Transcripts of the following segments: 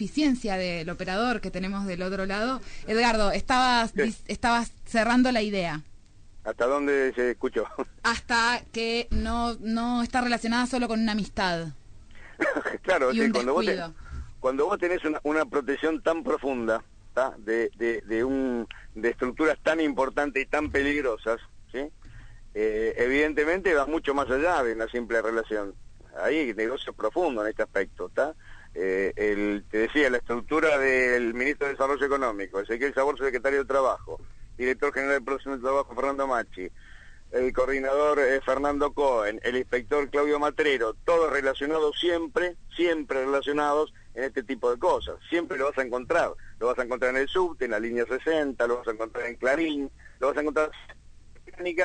eficiencia del operador que tenemos del otro lado. Edgardo, estabas, estabas cerrando la idea. ¿Hasta dónde se escuchó? Hasta que no, no está relacionada solo con una amistad. claro, cuando, vos cuando vos tenés una, una protección tan profunda de, de, de, un, de estructuras tan importantes y tan peligrosas, ¿sí? Eh, evidentemente va mucho más allá de una simple relación. Hay negocios profundos en este aspecto, ¿está? Eh, el, te decía, la estructura del ministro de Desarrollo Económico, Ezequiel Sabor, secretario de Trabajo, director general de Producción de Trabajo, Fernando Machi, el coordinador eh, Fernando Cohen, el inspector Claudio Matrero, todos relacionados siempre, siempre relacionados en este tipo de cosas. Siempre lo vas a encontrar. Lo vas a encontrar en el subte, en la línea 60, lo vas a encontrar en Clarín, lo vas a encontrar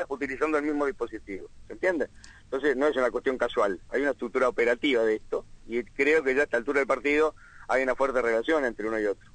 utilizando el mismo dispositivo. ¿Se entiende? Entonces no es una cuestión casual, hay una estructura operativa de esto y creo que ya a esta altura del partido hay una fuerte relación entre uno y otro.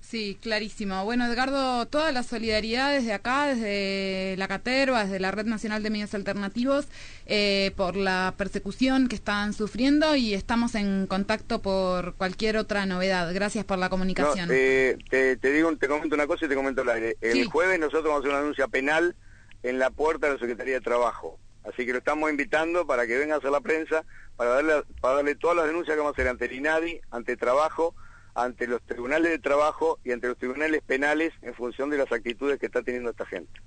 Sí, clarísimo. Bueno, Edgardo, toda la solidaridad desde acá, desde la Caterva, desde la Red Nacional de Medios Alternativos, eh, por la persecución que están sufriendo y estamos en contacto por cualquier otra novedad. Gracias por la comunicación. te, digo, te comento una cosa y te comento el aire. El jueves nosotros vamos a hacer una denuncia penal en la puerta de la Secretaría de Trabajo. Así que lo estamos invitando para que venga a hacer la prensa, para darle, para darle todas las denuncias que vamos a hacer ante el INADI, ante Trabajo, ante los tribunales de trabajo y ante los tribunales penales en función de las actitudes que está teniendo esta gente.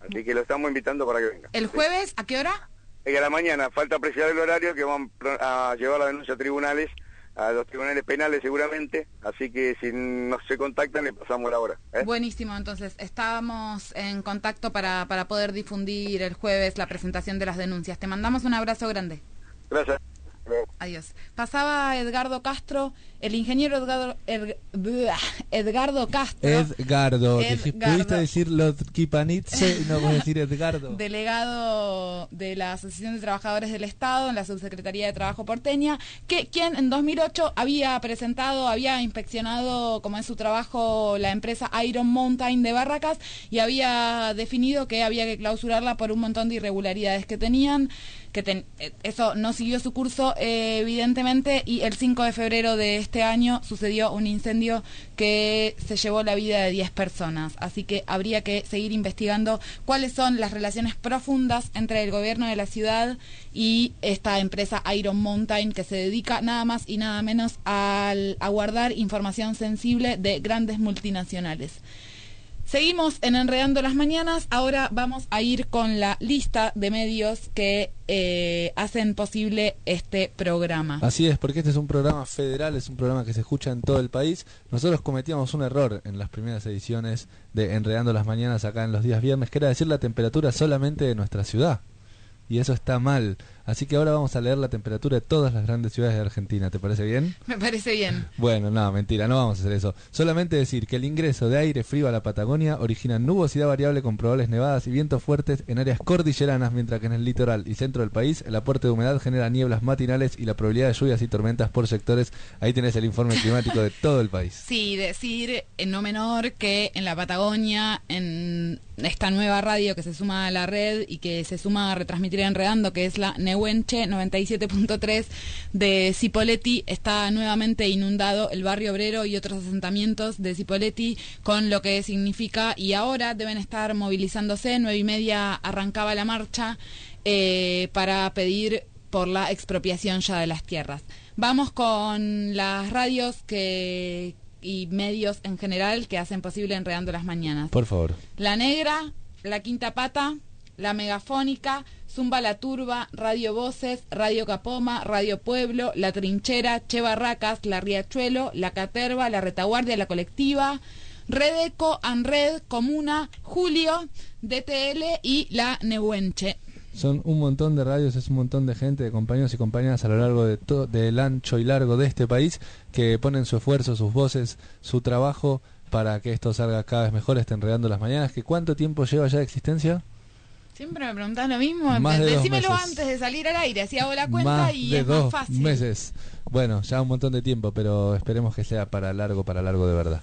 Así que lo estamos invitando para que venga. ¿El jueves a qué hora? a la mañana, falta apreciar el horario que van a llevar la denuncia a tribunales a los tribunales penales seguramente, así que si no se contactan le pasamos la hora. ¿eh? Buenísimo, entonces estamos en contacto para, para poder difundir el jueves la presentación de las denuncias. Te mandamos un abrazo grande. Gracias. Adiós. Pasaba Edgardo Castro, el ingeniero Edgardo, Edgardo Castro. Edgardo, pudiste decir los Kipanitze y no puedes decir Edgardo. Delegado de la Asociación de Trabajadores del Estado en la Subsecretaría de Trabajo porteña, que quien en 2008 había presentado, había inspeccionado como es su trabajo la empresa Iron Mountain de Barracas y había definido que había que clausurarla por un montón de irregularidades que tenían que eh, eso no siguió su curso eh, evidentemente y el 5 de febrero de este año sucedió un incendio que se llevó la vida de 10 personas. Así que habría que seguir investigando cuáles son las relaciones profundas entre el gobierno de la ciudad y esta empresa Iron Mountain que se dedica nada más y nada menos al, a guardar información sensible de grandes multinacionales. Seguimos en Enredando las Mañanas. Ahora vamos a ir con la lista de medios que eh, hacen posible este programa. Así es, porque este es un programa federal, es un programa que se escucha en todo el país. Nosotros cometíamos un error en las primeras ediciones de Enredando las Mañanas acá en los días viernes, que era decir la temperatura solamente de nuestra ciudad. Y eso está mal. Así que ahora vamos a leer la temperatura de todas las grandes ciudades de Argentina. ¿Te parece bien? Me parece bien. Bueno, no, mentira, no vamos a hacer eso. Solamente decir que el ingreso de aire frío a la Patagonia origina nubosidad variable con probables nevadas y vientos fuertes en áreas cordilleranas, mientras que en el litoral y centro del país el aporte de humedad genera nieblas matinales y la probabilidad de lluvias y tormentas por sectores. Ahí tenés el informe climático de todo el país. Sí, decir en no menor que en la Patagonia, en esta nueva radio que se suma a la red y que se suma a retransmitir Enredando, que es la Nehuenche 97.3 de Cipoletti, está nuevamente inundado el barrio obrero y otros asentamientos de Cipoletti con lo que significa y ahora deben estar movilizándose, nueve y media arrancaba la marcha eh, para pedir por la expropiación ya de las tierras. Vamos con las radios que y medios en general que hacen posible Enredando las Mañanas. Por favor. La Negra, La Quinta Pata, La Megafónica, Zumba la Turba, Radio Voces, Radio Capoma, Radio Pueblo, La Trinchera, Che Barracas, La Riachuelo, La Caterva, La Retaguardia, La Colectiva, Redeco, Anred, Comuna, Julio, DTL y La Nehuenche. Son un montón de radios, es un montón de gente, de compañeros y compañeras a lo largo de del ancho y largo de este país que ponen su esfuerzo, sus voces, su trabajo para que esto salga cada vez mejor, estén enredando las mañanas. ¿Que ¿Cuánto tiempo lleva ya de existencia? Siempre me preguntas lo mismo. Decímelo antes de salir al aire, así hago la cuenta y es más fácil. meses. Bueno, ya un montón de tiempo, pero esperemos que sea para largo, para largo de verdad.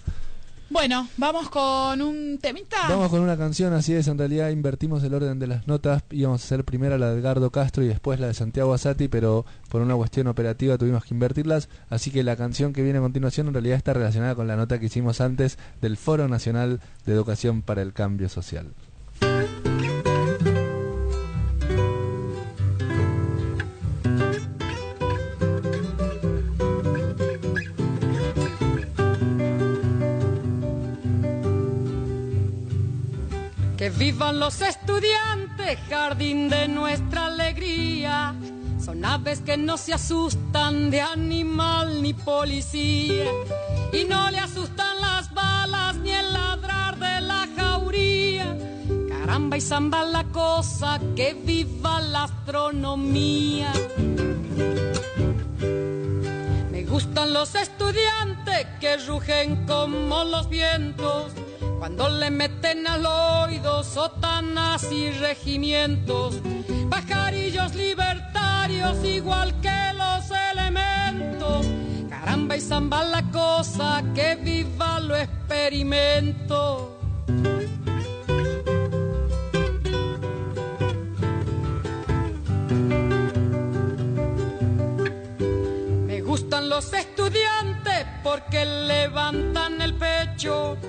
Bueno, vamos con un temita. Vamos con una canción, así es. En realidad invertimos el orden de las notas. Íbamos a hacer primero la de Edgardo Castro y después la de Santiago Asati, pero por una cuestión operativa tuvimos que invertirlas. Así que la canción que viene a continuación en realidad está relacionada con la nota que hicimos antes del Foro Nacional de Educación para el Cambio Social. Que vivan los estudiantes, jardín de nuestra alegría. Son aves que no se asustan de animal ni policía. Y no le asustan las balas ni el ladrar de la jauría. Caramba y zamba la cosa, que viva la astronomía. Me gustan los estudiantes que rugen como los vientos cuando le meten al oído sotanas y regimientos, pajarillos libertarios igual que los elementos. Caramba y zamba la cosa, que viva lo experimento. Me gustan los estudiantes porque levantan el pecho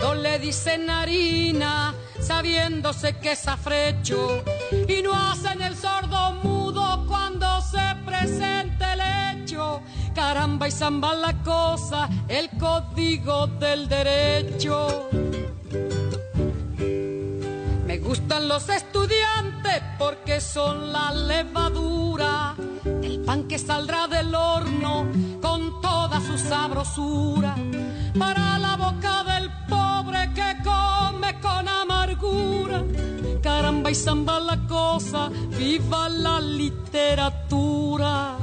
cuando le dicen harina, sabiéndose que es afrecho, y no hacen el sordo mudo cuando se presente el hecho. Caramba y zamba la cosa, el código del derecho. Me gustan los estudiantes porque son la levadura el pan que saldrá del horno con toda su sabrosura para la boca del Caramba y zamba la cosa, viva la literatura.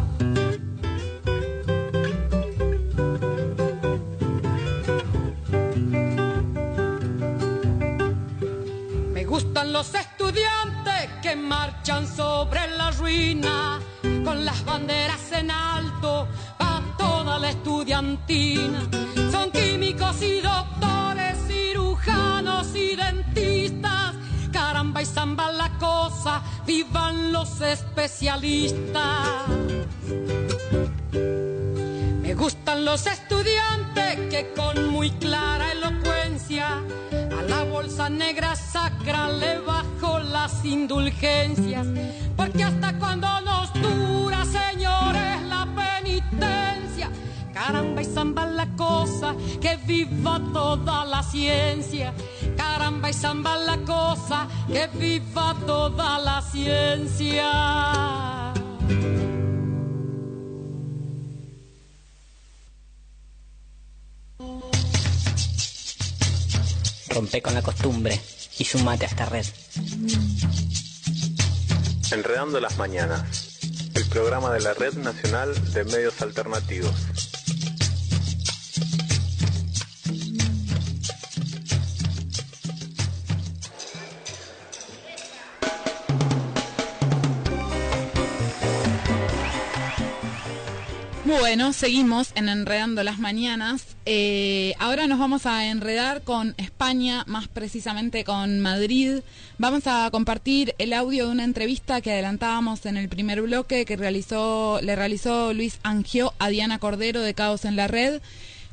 Me gustan los estudiantes que marchan sobre la ruina con las banderas en alto a toda la estudiantina. Son químicos y doctores, cirujanos y dentistas. Caramba y zamba la cosa, vivan los especialistas. Me gustan los estudiantes que con muy clara elocuencia a la bolsa negra sacra le bajo las indulgencias. Porque hasta cuando nos dura, señores, viva toda la ciencia. Caramba y zamba la cosa, que viva toda la ciencia. Rompe con la costumbre y sumate a esta red. Enredando las Mañanas, el programa de la Red Nacional de Medios Alternativos. Bueno, seguimos en Enredando las Mañanas. Eh, ahora nos vamos a enredar con España, más precisamente con Madrid. Vamos a compartir el audio de una entrevista que adelantábamos en el primer bloque que realizó, le realizó Luis Angio a Diana Cordero de Caos en la Red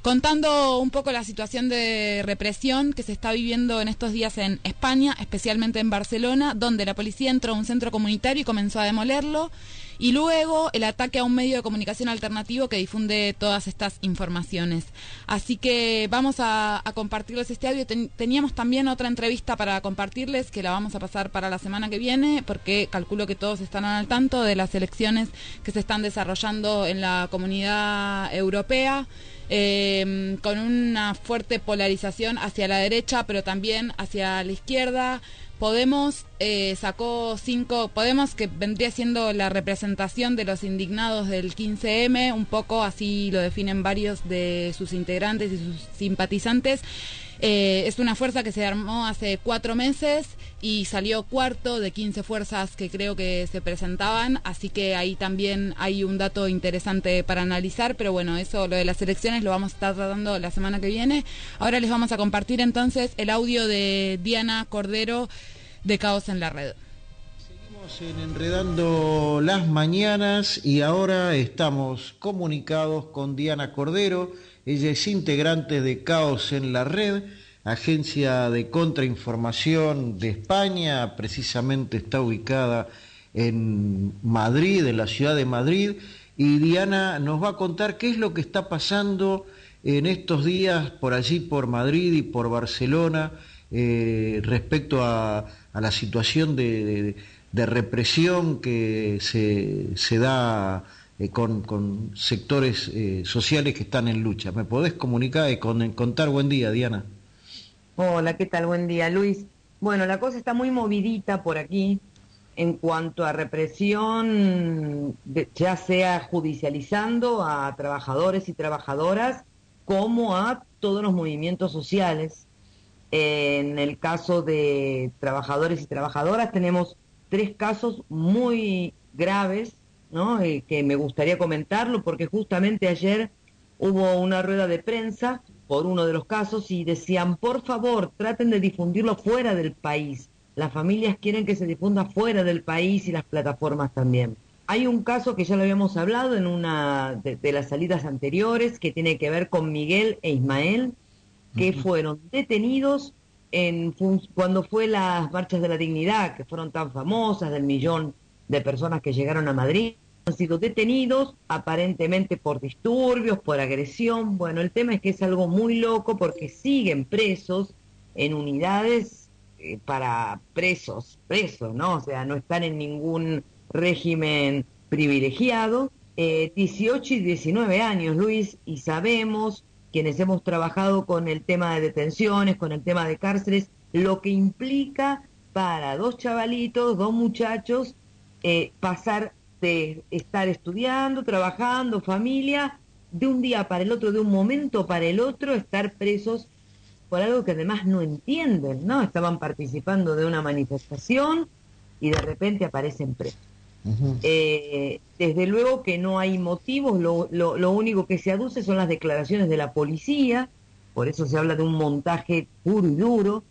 contando un poco la situación de represión que se está viviendo en estos días en España, especialmente en Barcelona, donde la policía entró a un centro comunitario y comenzó a demolerlo, y luego el ataque a un medio de comunicación alternativo que difunde todas estas informaciones. Así que vamos a, compartirles este audio. teníamos también otra entrevista para compartirles que la vamos a pasar para la semana que viene, porque calculo que todos están al tanto de las elecciones que se están desarrollando en la comunidad europea. Em, con una fuerte polarización hacia la derecha, pero también hacia la izquierda. Podemos eh, sacó cinco, Podemos que vendría siendo la representación de los indignados del 15M, un poco así lo definen varios de sus integrantes y sus simpatizantes. Eh, es una fuerza que se armó hace cuatro meses y salió cuarto de 15 fuerzas que creo que se presentaban, así que ahí también hay un dato interesante para analizar, pero bueno, eso, lo de las elecciones lo vamos a estar tratando la semana que viene. Ahora les vamos a compartir entonces el audio de Diana Cordero de Caos en la Red. Seguimos en Enredando las Mañanas y ahora estamos comunicados con Diana Cordero. Ella es integrante de Caos en la Red, agencia de contrainformación de España, precisamente está ubicada en Madrid, en la ciudad de Madrid. Y Diana nos va a contar qué es lo que está pasando en estos días por allí, por Madrid y por Barcelona, eh, respecto a a la situación de, represión que se, da eh, con, sectores eh, sociales que están en lucha. ¿Me podés comunicar y con, contar? Buen día, Diana. Hola, ¿qué tal? Buen día, Luis. Bueno, la cosa está muy movidita por aquí en cuanto a represión, ya sea judicializando a trabajadores y trabajadoras como a todos los movimientos sociales en el caso de trabajadores y trabajadoras tenemos tres casos muy graves, ¿no? Eh, que me gustaría comentarlo porque justamente ayer hubo una rueda de prensa por uno de los casos y decían, por favor, traten de difundirlo fuera del país. Las familias quieren que se difunda fuera del país y las plataformas también. Hay un caso que ya lo habíamos hablado en una de, de las salidas anteriores que tiene que ver con Miguel e Ismael, que fueron detenidos en, cuando fue las marchas de la dignidad, que fueron tan famosas, del millón de personas que llegaron a Madrid, han sido detenidos aparentemente por disturbios, por agresión. Bueno, el tema es que es algo muy loco porque siguen presos en unidades eh, para presos, presos, ¿no? O sea, no están en ningún régimen privilegiado. 18 eh, y 19 años, Luis, y sabemos quienes hemos trabajado con el tema de detenciones, con el tema de cárceles, lo que implica para dos chavalitos, dos muchachos, eh, pasar de estar estudiando, trabajando, familia, de un día para el otro, de un momento para el otro, estar presos por algo que además no entienden, ¿no? Estaban participando de una manifestación y de repente aparecen presos. Eh, desde luego que no hay motivos, lo, lo, único que se aduce son las declaraciones de la policía, por eso se habla de un montaje puro y duro,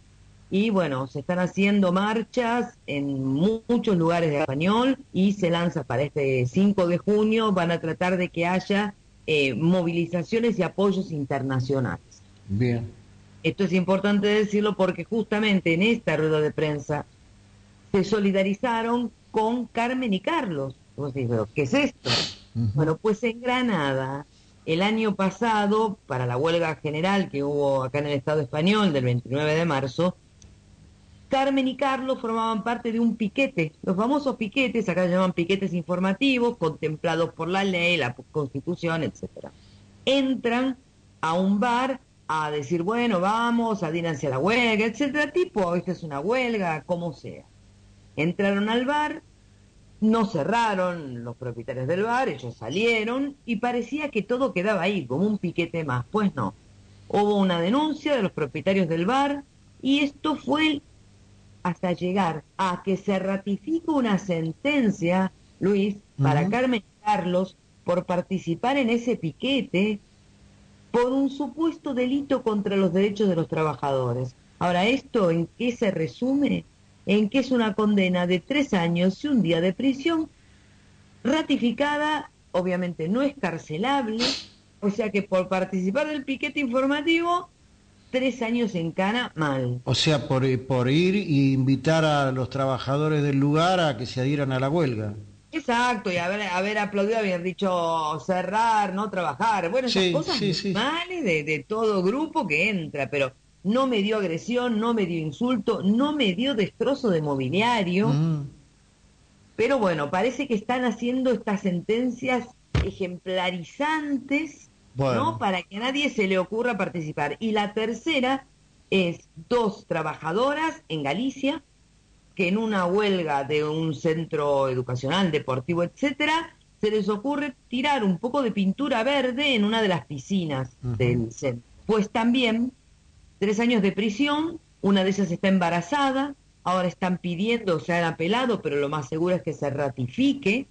y bueno, se están haciendo marchas en muchos lugares de español y se lanza para este 5 de junio, van a tratar de que haya eh, movilizaciones y apoyos internacionales. Bien. Esto es importante decirlo porque justamente en esta rueda de prensa se solidarizaron con Carmen y Carlos. ¿qué es esto? Bueno, pues en Granada, el año pasado, para la huelga general que hubo acá en el Estado español del 29 de marzo, Carmen y Carlos formaban parte de un piquete, los famosos piquetes, acá se llaman piquetes informativos, contemplados por la ley, la constitución, etcétera. Entran a un bar a decir, bueno, vamos, a hacia la huelga, etcétera, tipo, esta es una huelga, como sea. Entraron al bar, no cerraron los propietarios del bar, ellos salieron y parecía que todo quedaba ahí, como un piquete más. Pues no. Hubo una denuncia de los propietarios del bar y esto fue hasta llegar a que se ratifique una sentencia, Luis, para Carmen Carlos por participar en ese piquete por un supuesto delito contra los derechos de los trabajadores. Ahora, ¿esto en qué se resume? en que es una condena de tres años y un día de prisión ratificada, obviamente no es carcelable, o sea que por participar del piquete informativo, tres años en cana mal. O sea, por, por ir e invitar a los trabajadores del lugar a que se adhieran a la huelga. Exacto, y haber, haber aplaudido, haber dicho cerrar, no trabajar. Bueno, esas cosas normales de, de todo grupo que entra, pero no me dio agresión, no me dio insulto, no me dio destrozo de mobiliario. Mm. Pero bueno, parece que están haciendo estas sentencias ejemplarizantes, ¿no? Para que a nadie se le ocurra participar. Y la tercera es dos trabajadoras en Galicia que en una huelga de un centro educacional, deportivo, etcétera, se les ocurre tirar un poco de pintura verde en una de las piscinas del centro. Pues también tres años de prisión, una de ellas está embarazada, ahora están pidiendo, se han apelado, pero lo más seguro es que se ratifique.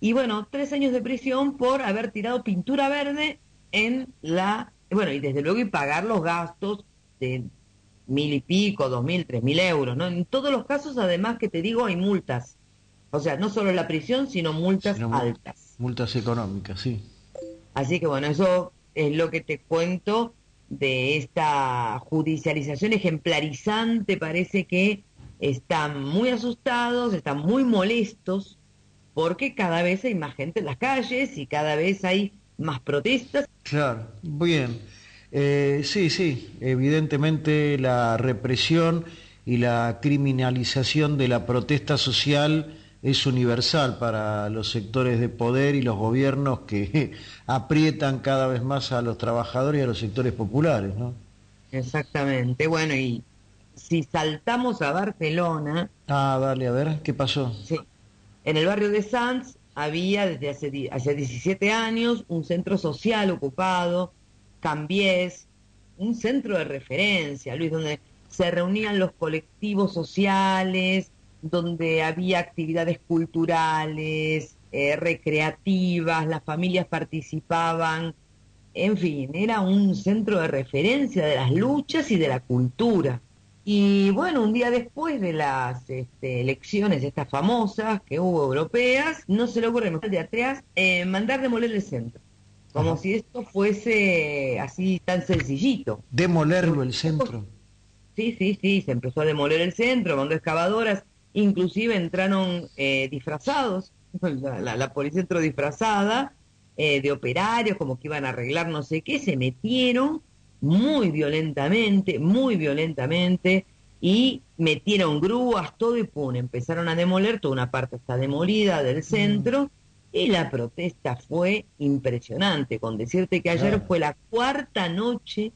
Y bueno, tres años de prisión por haber tirado pintura verde en la, bueno, y desde luego y pagar los gastos de mil y pico, dos mil, tres mil euros, ¿no? En todos los casos, además que te digo, hay multas. O sea, no solo la prisión, sino multas altas. Multas económicas, sí. Así que bueno, eso es lo que te cuento de esta judicialización ejemplarizante. Parece que están muy asustados, están muy molestos, porque cada vez hay más gente en las calles y cada vez hay más protestas. Claro, bien. Eh, sí, sí, evidentemente la represión y la criminalización de la protesta social es universal para los sectores de poder y los gobiernos que aprietan cada vez más a los trabajadores y a los sectores populares, ¿no? Exactamente. Bueno, y si saltamos a Barcelona... Ah, dale, a ver, ¿qué pasó? Sí. En el barrio de Sanz había desde hace, hace 17 años un centro social ocupado Cambiés, un centro de referencia, Luis, donde se reunían los colectivos sociales, donde había actividades culturales, eh, recreativas, las familias participaban, en fin, era un centro de referencia de las luchas y de la cultura. Y bueno, un día después de las este, elecciones estas famosas que hubo europeas, no se le ocurre de atrás eh, mandar demoler el centro. Como si esto fuese así tan sencillito. Demolerlo el centro. Sí, sí, sí, se empezó a demoler el centro, mandó excavadoras, inclusive entraron eh, disfrazados, la, policía entró disfrazada eh, de operarios, como que iban a arreglar no sé qué, se metieron muy violentamente, muy violentamente, y metieron grúas, todo y pum, empezaron a demoler, toda una parte está demolida del mm. centro, y la protesta fue impresionante, con decirte que ayer fue la cuarta noche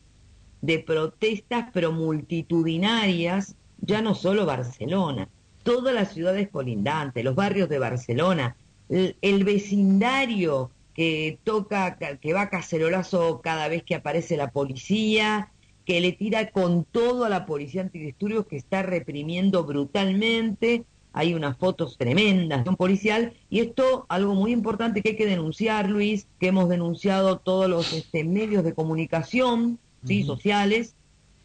de protestas, pero multitudinarias, ya no solo Barcelona, todas las ciudades colindantes, los barrios de Barcelona, el, vecindario que toca, que va a cacerolazo cada vez que aparece la policía, que le tira con todo a la policía antidisturbios que está reprimiendo brutalmente, hay unas fotos tremendas de un policial. Y esto algo muy importante que hay que denunciar Luis que hemos denunciado todos los este, medios de comunicación sí sociales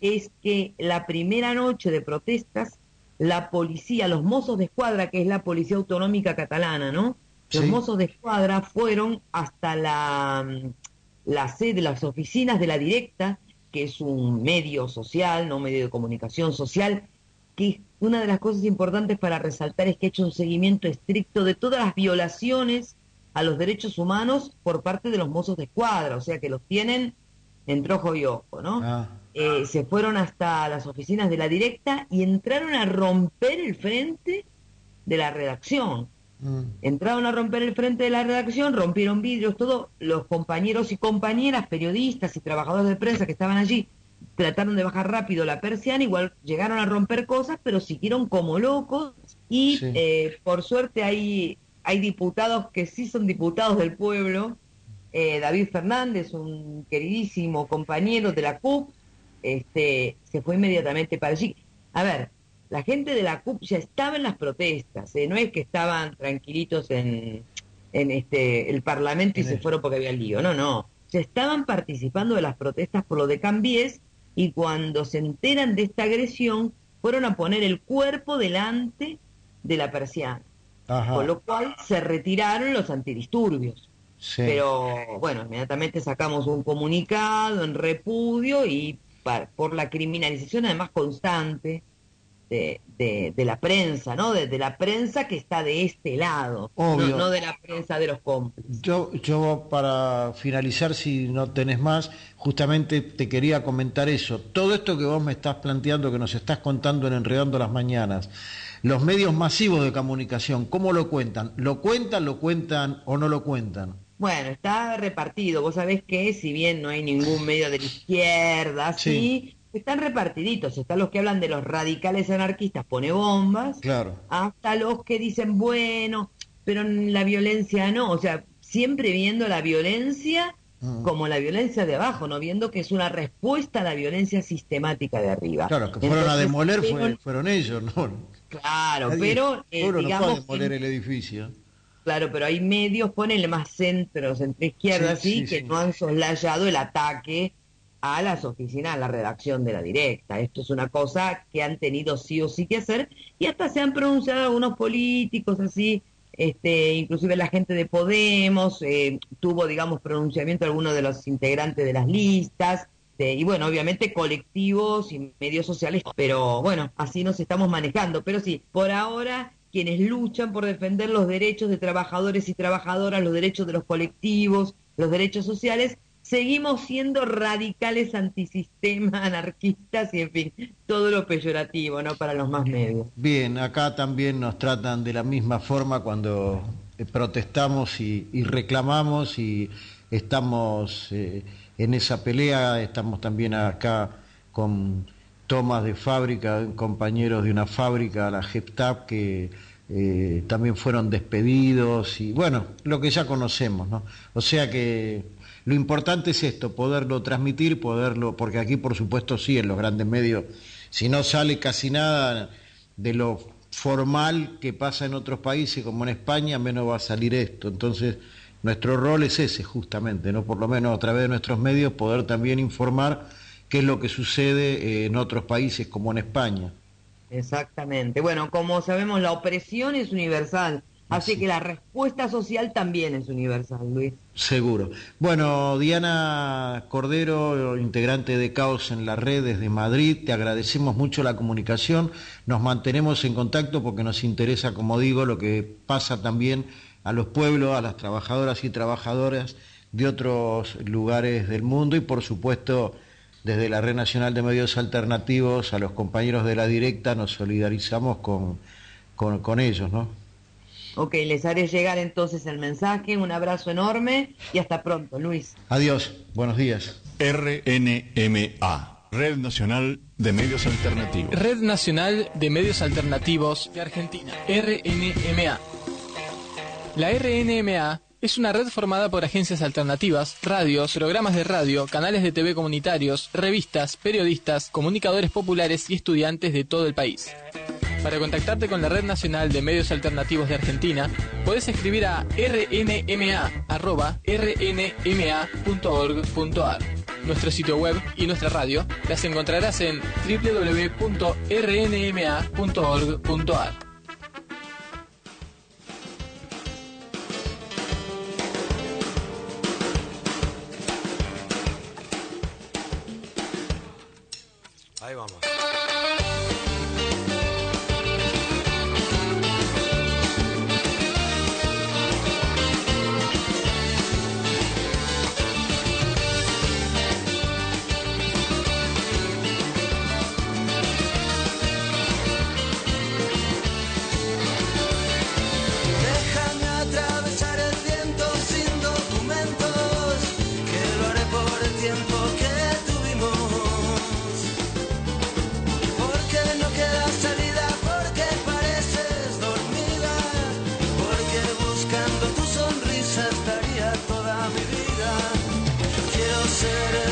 es que la primera noche de protestas la policía los mozos de escuadra que es la policía autonómica catalana no los mozos de escuadra fueron hasta la la sede las oficinas de la directa que es un medio social no medio de comunicación social que una de las cosas importantes para resaltar es que ha hecho un seguimiento estricto de todas las violaciones a los derechos humanos por parte de los mozos de escuadra, o sea que los tienen entre ojo y ojo, ¿no? Ah. Eh, se fueron hasta las oficinas de la directa y entraron a romper el frente de la redacción. Mm. Entraron a romper el frente de la redacción, rompieron vidrios, todos los compañeros y compañeras, periodistas y trabajadores de prensa que estaban allí, trataron de bajar rápido la persiana, igual llegaron a romper cosas, pero siguieron como locos y eh, por suerte hay, hay diputados que sí son diputados del pueblo. Eh, David Fernández, un queridísimo compañero de la CUP, este, se fue inmediatamente para allí. A ver, la gente de la CUP ya estaba en las protestas, ¿eh? no es que estaban tranquilitos en, en este, el Parlamento y se fueron porque había lío, no, no. Se estaban participando de las protestas por lo de Cambies y cuando se enteran de esta agresión fueron a poner el cuerpo delante de la persiana. Con lo cual se retiraron los antidisturbios. Pero bueno, inmediatamente sacamos un comunicado en repudio y por la criminalización además constante de, de, la prensa, ¿no? De, la prensa que está de este lado, no, de la prensa de los cómplices. Yo, yo, para finalizar, si no tenés más, justamente te quería comentar eso. Todo esto que vos me estás planteando, que nos estás contando en Enredando las Mañanas, los medios masivos de comunicación, ¿cómo lo cuentan? ¿Lo cuentan, lo cuentan o no lo cuentan? Bueno, está repartido. Vos sabés que si bien no hay ningún medio de la izquierda, sí están repartiditos, están los que hablan de los radicales anarquistas, pone bombas, claro. hasta los que dicen, bueno, pero la violencia no, o sea, siempre viendo la violencia mm. como la violencia de abajo, no viendo que es una respuesta a la violencia sistemática de arriba. Claro, que fueron a demoler fueron, ellos, ¿no? Claro, pero eh, digamos, no demoler el edificio. Claro, pero hay medios, ponenle más centro, centro izquierda, así, que no han soslayado el ataque a las oficinas, a la redacción de la directa. Esto es una cosa que han tenido sí o sí que hacer y hasta se han pronunciado algunos políticos así, este, inclusive la gente de Podemos eh, tuvo, digamos, pronunciamiento algunos de los integrantes de las listas. y bueno, obviamente colectivos y medios sociales, pero bueno, así nos estamos manejando. Pero sí, por ahora quienes luchan por defender los derechos de trabajadores y trabajadoras, los derechos de los colectivos, los derechos sociales, seguimos siendo radicales antisistema, anarquistas y en fin, todo lo peyorativo, ¿no? Para los más medios. Bien, acá también nos tratan de la misma forma cuando eh, protestamos y, reclamamos y estamos eh, en esa pelea, estamos también acá con tomas de fábrica, compañeros de una fábrica, la GEPTAP, que eh, también fueron despedidos y bueno, lo que ya conocemos, ¿no? O sea que lo importante es esto, poderlo transmitir, poderlo, porque aquí por supuesto sí, en los grandes medios, si no sale casi nada de lo formal que pasa en otros países como en España, menos va a salir esto. Entonces, nuestro rol es ese justamente, ¿no? Por lo menos a través de nuestros medios poder también informar qué es lo que sucede en otros países como en España. Exactamente. Bueno, como sabemos, la opresión es universal, así que la respuesta social también es universal, Luis. Seguro. Bueno, Diana Cordero, integrante de Caos en las redes de Madrid, te agradecemos mucho la comunicación, nos mantenemos en contacto porque nos interesa, como digo, lo que pasa también a los pueblos, a las trabajadoras y trabajadoras de otros lugares del mundo y por supuesto desde la Red Nacional de Medios Alternativos a los compañeros de la directa nos solidarizamos con, con, ellos, ¿no? Ok, les haré llegar entonces el mensaje, un abrazo enorme y hasta pronto, Luis. Adiós, buenos días. RNMA, Red Nacional de Medios Alternativos. Red Nacional de Medios Alternativos de Argentina, RNMA. La RNMA es una red formada por agencias alternativas, radios, programas de radio, canales de TV comunitarios, revistas, periodistas, comunicadores populares y estudiantes de todo el país. Para contactarte con la Red Nacional de Medios Alternativos de Argentina, puedes escribir a rnma.rnma.org.ar. Nuestro sitio web y nuestra radio las encontrarás en www.rnma.org.ar. Quiero ser el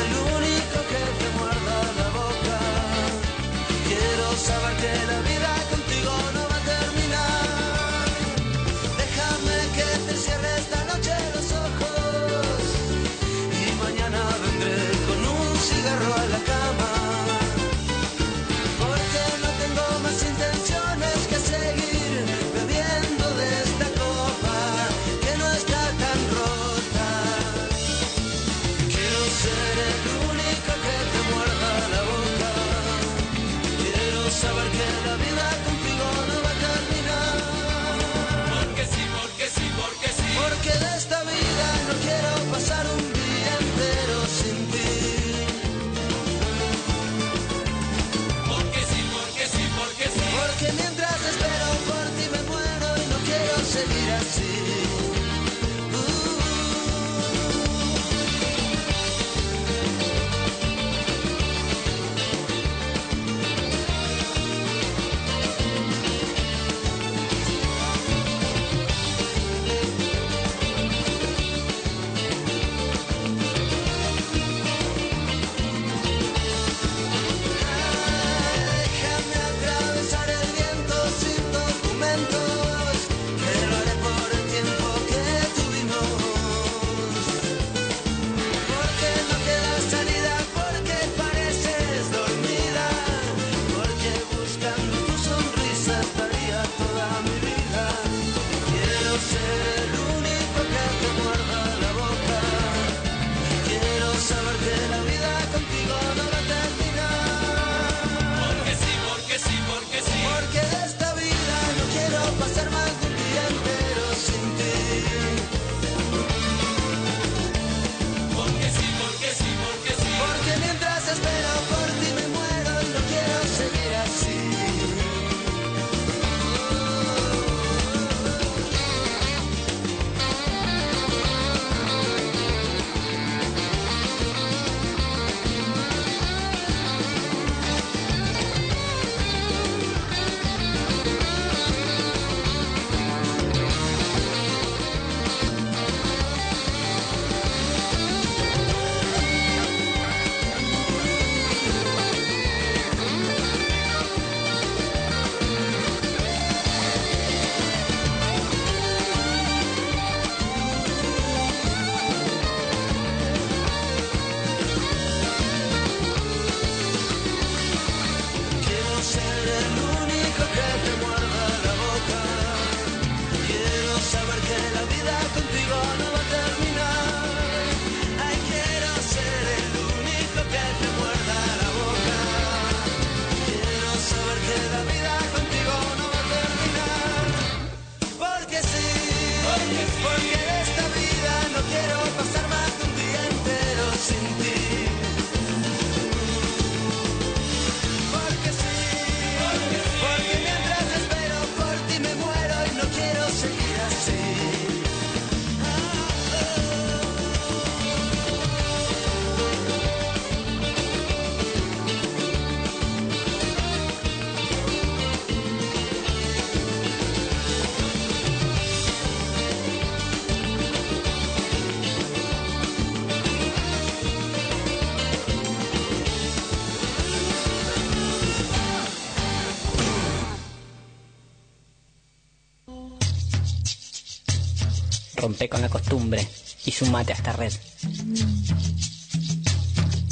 Rompe con la costumbre y sumate a esta red.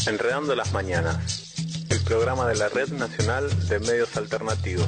Enredando las mañanas, el programa de la Red Nacional de Medios Alternativos.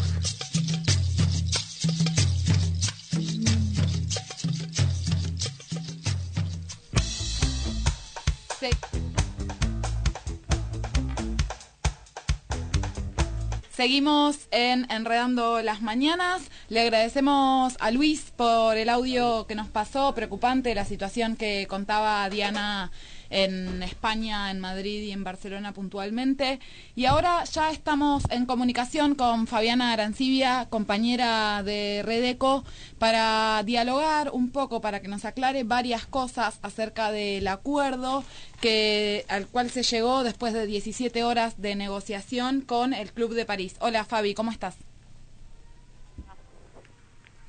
Seguimos en Enredando las Mañanas. Le agradecemos a Luis por el audio que nos pasó, preocupante la situación que contaba Diana en España, en Madrid y en Barcelona puntualmente. Y ahora ya estamos en comunicación con Fabiana Arancibia, compañera de Redeco, para dialogar un poco, para que nos aclare varias cosas acerca del acuerdo que al cual se llegó después de 17 horas de negociación con el Club de París. Hola Fabi, ¿cómo estás?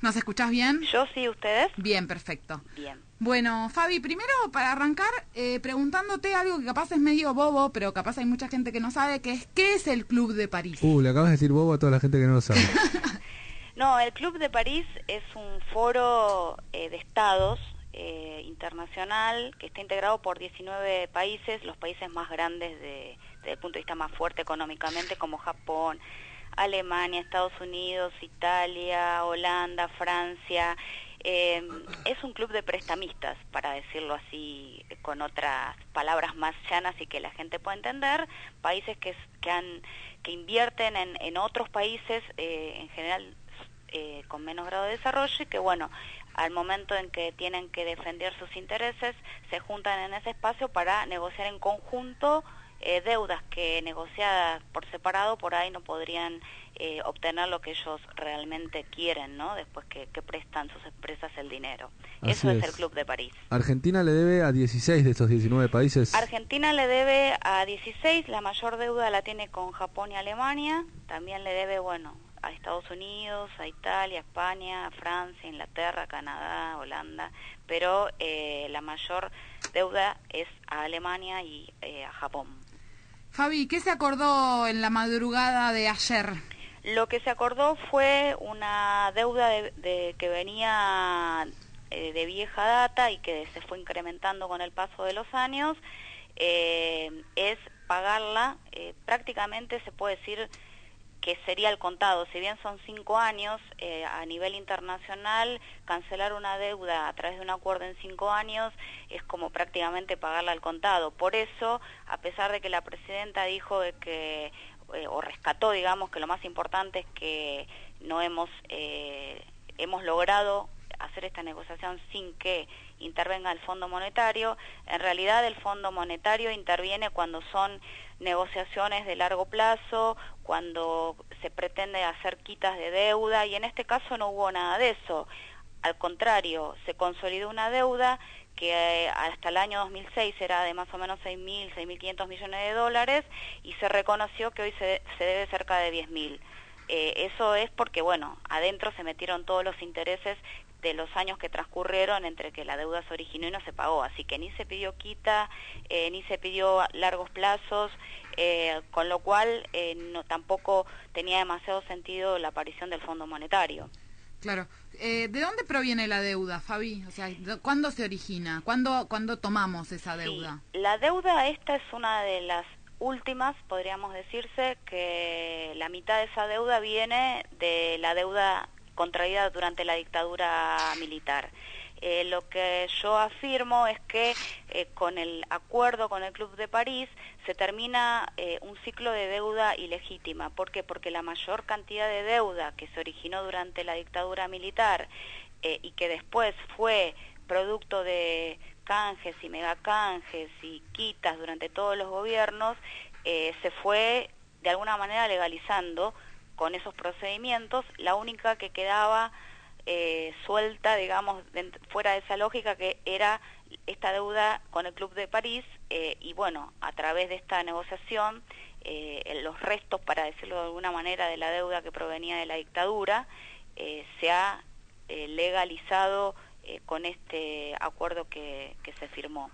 ¿Nos escuchás bien? Yo sí, ¿ustedes? Bien, perfecto. Bien. Bueno, Fabi, primero para arrancar eh, preguntándote algo que capaz es medio bobo, pero capaz hay mucha gente que no sabe, que es ¿qué es el Club de París? Uh, le acabas de decir bobo a toda la gente que no lo sabe. no, el Club de París es un foro eh, de estados eh, internacional que está integrado por 19 países, los países más grandes de, desde el punto de vista más fuerte económicamente, como Japón, Alemania, Estados Unidos, Italia, Holanda, Francia. Eh, es un club de prestamistas, para decirlo así, con otras palabras más llanas y que la gente pueda entender, países que, que, han, que invierten en, en otros países, eh, en general eh, con menos grado de desarrollo, y que bueno, al momento en que tienen que defender sus intereses, se juntan en ese espacio para negociar en conjunto eh, deudas que negociadas por separado por ahí no podrían eh, obtener lo que ellos realmente quieren, ¿no? Después que, prestan sus empresas el dinero. Eso es. el Club de París. Argentina le debe a 16 de estos 19 países. Argentina le debe a 16, la mayor deuda la tiene con Japón y Alemania, también le debe, bueno, a Estados Unidos, a Italia, España, a Francia, Inglaterra, Canadá, Holanda, pero eh, la mayor deuda es a Alemania y a Japón. Fabi, ¿qué se acordó en la madrugada de ayer? Lo que se acordó fue una deuda de, que venía eh, de vieja data y que se fue incrementando con el paso de los años, eh, es pagarla, eh, prácticamente se puede decir que sería el contado. Si bien son cinco años, eh, a nivel internacional, cancelar una deuda a través de un acuerdo en cinco años es como prácticamente pagarla al contado. Por eso, a pesar de que la presidenta dijo que, eh, o rescató, digamos, que lo más importante es que no hemos, eh, hemos logrado hacer esta negociación sin que intervenga el Fondo Monetario. En realidad el Fondo Monetario interviene cuando son negociaciones de largo plazo, cuando se pretende hacer quitas de deuda y en este caso no hubo nada de eso. Al contrario, se consolidó una deuda que eh, hasta el año 2006 era de más o menos 6.000, 6.500 millones de dólares y se reconoció que hoy se, debe cerca de 10.000. Eh, eso es porque, bueno, adentro se metieron todos los intereses de los años que transcurrieron entre que la deuda se originó y no se pagó. Así que ni se pidió quita, eh, ni se pidió largos plazos, eh, con lo cual eh, no, tampoco tenía demasiado sentido la aparición del Fondo Monetario. Claro. ¿De dónde proviene la deuda, Fabi? O sea, ¿cuándo se origina? ¿Cuándo, ¿cuándo tomamos esa deuda? la deuda esta es una de las últimas, podríamos decirse, que la mitad de esa deuda viene de la deuda contraída durante la dictadura militar. Eh, lo que yo afirmo es que eh, con el acuerdo con el Club de París se termina eh, un ciclo de deuda ilegítima. ¿Por qué? Porque la mayor cantidad de deuda que se originó durante la dictadura militar y que después fue producto de canjes y megacanjes y quitas durante todos los gobiernos, se fue de alguna manera legalizando con esos procedimientos, la única que quedaba eh, suelta, digamos, fuera de esa lógica que era esta deuda con el Club de París eh, y bueno, a través de esta negociación, eh, los restos, para decirlo de alguna manera, de la deuda que provenía de la dictadura, se ha legalizado con este acuerdo que se firmó.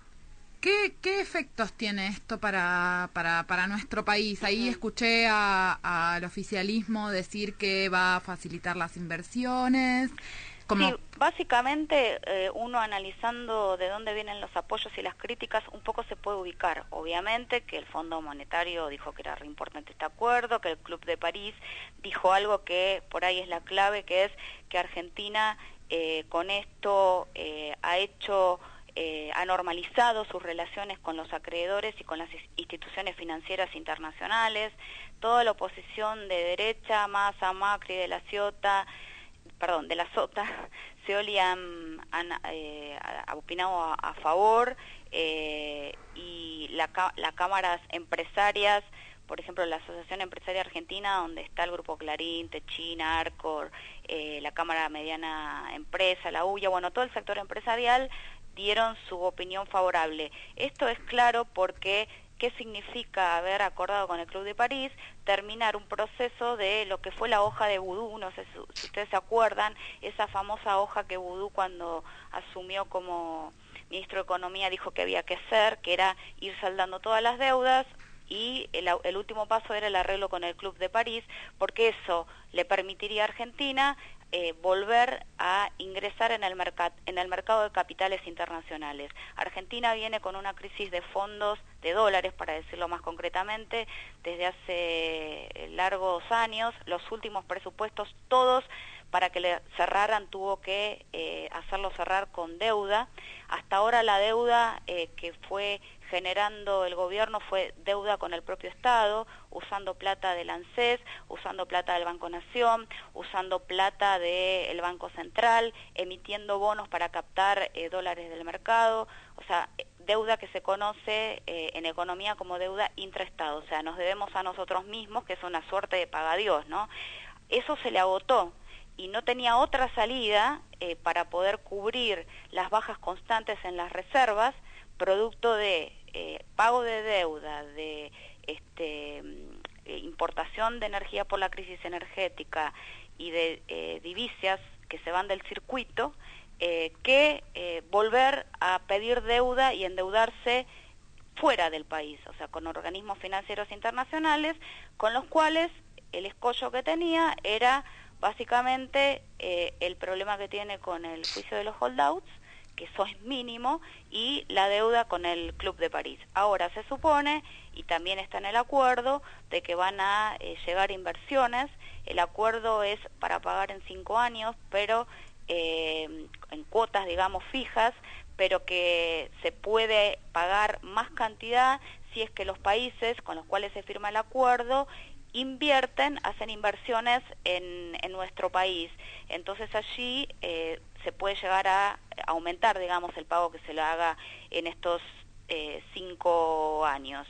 ¿Qué, ¿Qué, efectos tiene esto para, para, para nuestro país? Ahí escuché al oficialismo decir que va a facilitar las inversiones. Sí, básicamente eh, uno analizando de dónde vienen los apoyos y las críticas, un poco se puede ubicar. Obviamente que el Fondo Monetario dijo que era re importante este acuerdo, que el Club de París dijo algo que por ahí es la clave, que es que Argentina eh, con esto eh, ha hecho ha normalizado sus relaciones con los acreedores y con las instituciones financieras internacionales. Toda la oposición de derecha, Massa, Macri, de la Ciota, perdón, de la Sota, Seoli han, han eh, opinado a, favor eh, y la, las cámaras empresarias, por ejemplo, la Asociación Empresaria Argentina, donde está el Grupo Clarín, Techina, Arcor, eh, la Cámara Mediana Empresa, la UIA, bueno, todo el sector empresarial dieron su opinión favorable. Esto es claro porque qué significa haber acordado con el Club de París terminar un proceso de lo que fue la hoja de Vudú, no sé si, ustedes se acuerdan, esa famosa hoja que Vudú cuando asumió como ministro de Economía dijo que había que hacer, que era ir saldando todas las deudas, y el, el, último paso era el arreglo con el Club de París, porque eso le permitiría a Argentina eh, volver a ingresar en el, en el mercado de capitales internacionales. Argentina viene con una crisis de fondos de dólares, para decirlo más concretamente, desde hace eh, largos años. Los últimos presupuestos, todos para que le cerraran tuvo que eh, hacerlo cerrar con deuda. Hasta ahora la deuda que fue generando el gobierno fue deuda con el propio Estado, usando plata del ANSES, usando plata del Banco Nación, usando plata del Banco Central, emitiendo bonos para captar eh, dólares del mercado, o sea, deuda que se conoce eh, en economía como deuda intraestado, o sea, nos debemos a nosotros mismos, que es una suerte de pagadios, ¿no? Eso se le agotó y no tenía otra salida eh, para poder cubrir las bajas constantes en las reservas, producto de eh, pago de deuda, de este, mm, importación de energía por la crisis energética y de eh, divisas que se van del circuito, eh, que volver a pedir deuda y endeudarse fuera del país, o sea, con organismos financieros internacionales, con los cuales el escollo que tenía era básicamente el problema que tiene con el juicio de los holdouts, que eso es mínimo, y la deuda con el Club de París. Ahora se supone, y también está en el acuerdo, de que van a eh, llegar inversiones. El acuerdo es para pagar en cinco años, pero eh, en cuotas, digamos, fijas, pero que se puede pagar más cantidad si es que los países con los cuales se firma el acuerdo invierten, hacen inversiones en, en nuestro país. Entonces allí eh, se puede llegar a aumentar, digamos, el pago que se le haga en estos eh, cinco años.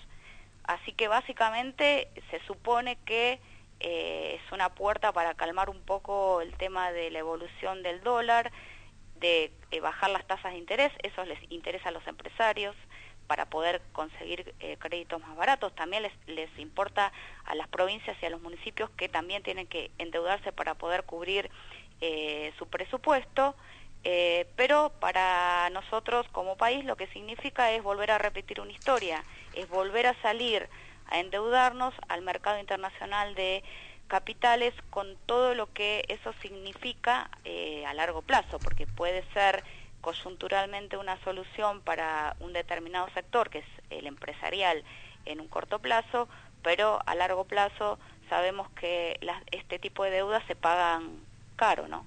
Así que básicamente se supone que eh, es una puerta para calmar un poco el tema de la evolución del dólar, de bajar las tasas de interés, eso les interesa a los empresarios, para poder conseguir eh, créditos más baratos. También les, les importa a las provincias y a los municipios que también tienen que endeudarse para poder cubrir eh, su presupuesto. Eh, pero para nosotros como país lo que significa es volver a repetir una historia, es volver a salir a endeudarnos al mercado internacional de capitales con todo lo que eso significa a largo plazo, porque puede ser coyunturalmente una solución para un determinado sector, que es el empresarial, en un corto plazo, pero a largo plazo sabemos que este tipo de deudas se pagan caro, ¿no?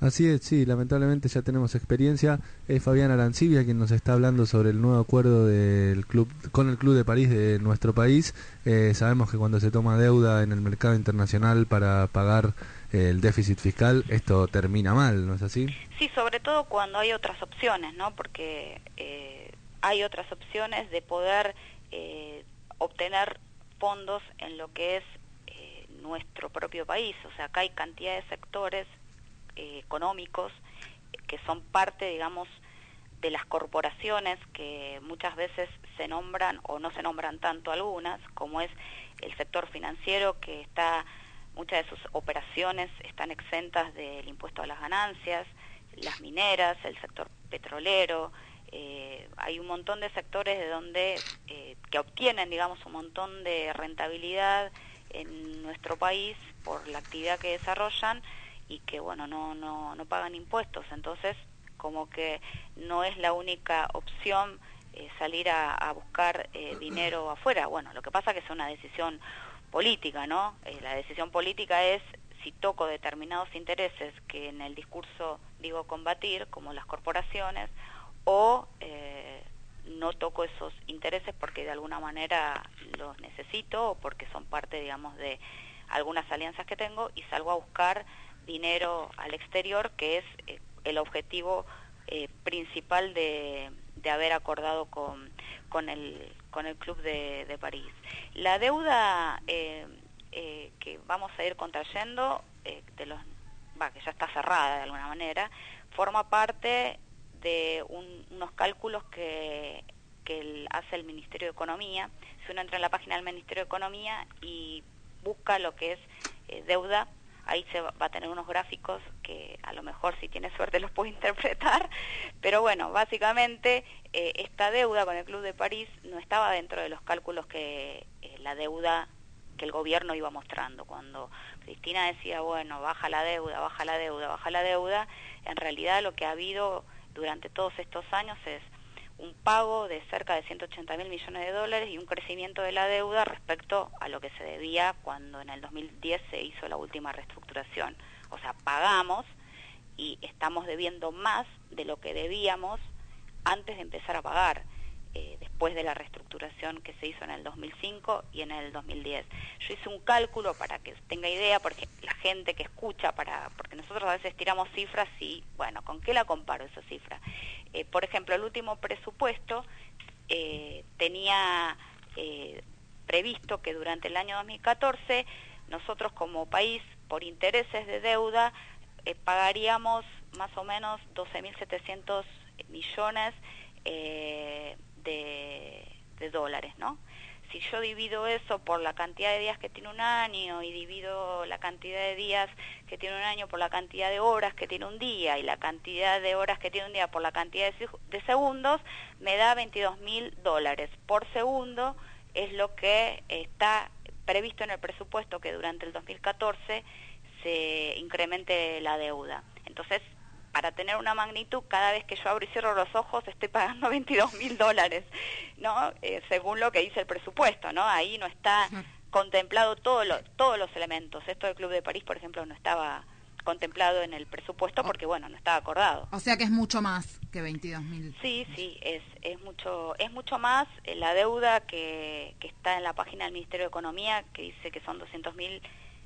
Así es, sí, lamentablemente ya tenemos experiencia. Es Fabián Arancibia quien nos está hablando sobre el nuevo acuerdo del club con el Club de París de nuestro país. Eh, sabemos que cuando se toma deuda en el mercado internacional para pagar el déficit fiscal, esto termina mal, ¿no es así? Sí, sobre todo cuando hay otras opciones, ¿no? Porque eh, hay otras opciones de poder eh, obtener fondos en lo que es eh, nuestro propio país. O sea, acá hay cantidad de sectores económicos que son parte, digamos, de las corporaciones que muchas veces se nombran o no se nombran tanto algunas, como es el sector financiero que está muchas de sus operaciones están exentas del impuesto a las ganancias, las mineras, el sector petrolero, eh, hay un montón de sectores de donde eh, que obtienen digamos un montón de rentabilidad en nuestro país por la actividad que desarrollan y que bueno no no no pagan impuestos. Entonces como que no es la única opción eh, salir a, buscar eh, dinero afuera. Bueno lo que pasa que es una decisión política no eh, la decisión política es si toco determinados intereses que en el discurso digo combatir como las corporaciones o no toco esos intereses porque de alguna manera los necesito o porque son parte digamos de algunas alianzas que tengo y salgo a buscar dinero al exterior, que es eh, el objetivo eh, principal de, haber acordado con, con, el, con el Club de, de París. La deuda eh, que vamos a ir contrayendo, de los, que ya está cerrada de alguna manera, forma parte de unos cálculos que, que hace el Ministerio de Economía. Si uno entra en la página del Ministerio de Economía y busca lo que es deuda, ahí se va, a tener unos gráficos que a lo mejor si tiene suerte los puede interpretar, pero bueno, básicamente eh, esta deuda con el Club de París no estaba dentro de los cálculos que eh, la deuda que el gobierno iba mostrando. Cuando Cristina decía, bueno, baja la deuda, baja la deuda, baja la deuda, en realidad lo que ha habido durante todos estos años es un pago de cerca de 180 mil millones de dólares y un crecimiento de la deuda respecto a lo que se debía cuando en el 2010 se hizo la última reestructuración. O sea, pagamos y estamos debiendo más de lo que debíamos antes de empezar a pagar. Eh, después de la reestructuración que se hizo en el 2005 y en el 2010. Yo hice un cálculo para que tenga idea, porque la gente que escucha, para porque nosotros a veces tiramos cifras y, bueno, ¿con qué la comparo esa cifra? Eh, por ejemplo, el último presupuesto eh, tenía previsto que durante el año 2014 nosotros como país, por intereses de deuda, pagaríamos más o menos 12.700 millones de, dólares, ¿no? Si yo divido eso por la cantidad de días que tiene un año y divido la cantidad de días que tiene un año por la cantidad de horas que tiene un día y la cantidad de horas que tiene un día por la cantidad de, segundos, me da 22 mil dólares por segundo, es lo que está previsto en el presupuesto que durante el 2014 se incremente la deuda. Entonces, para tener una magnitud, cada vez que yo abro y cierro los ojos estoy pagando 22 mil dólares, ¿no? Eh, según lo que dice el presupuesto, ¿no? Ahí no está contemplado todo todos los elementos. Esto del Club de París, por ejemplo, no estaba contemplado en el presupuesto porque, bueno, no estaba acordado. O sea que es mucho más que 22 mil. Sí, sí, es, es, mucho, es mucho más. Eh, la deuda que, que está en la página del Ministerio de Economía, que dice que son 200 mil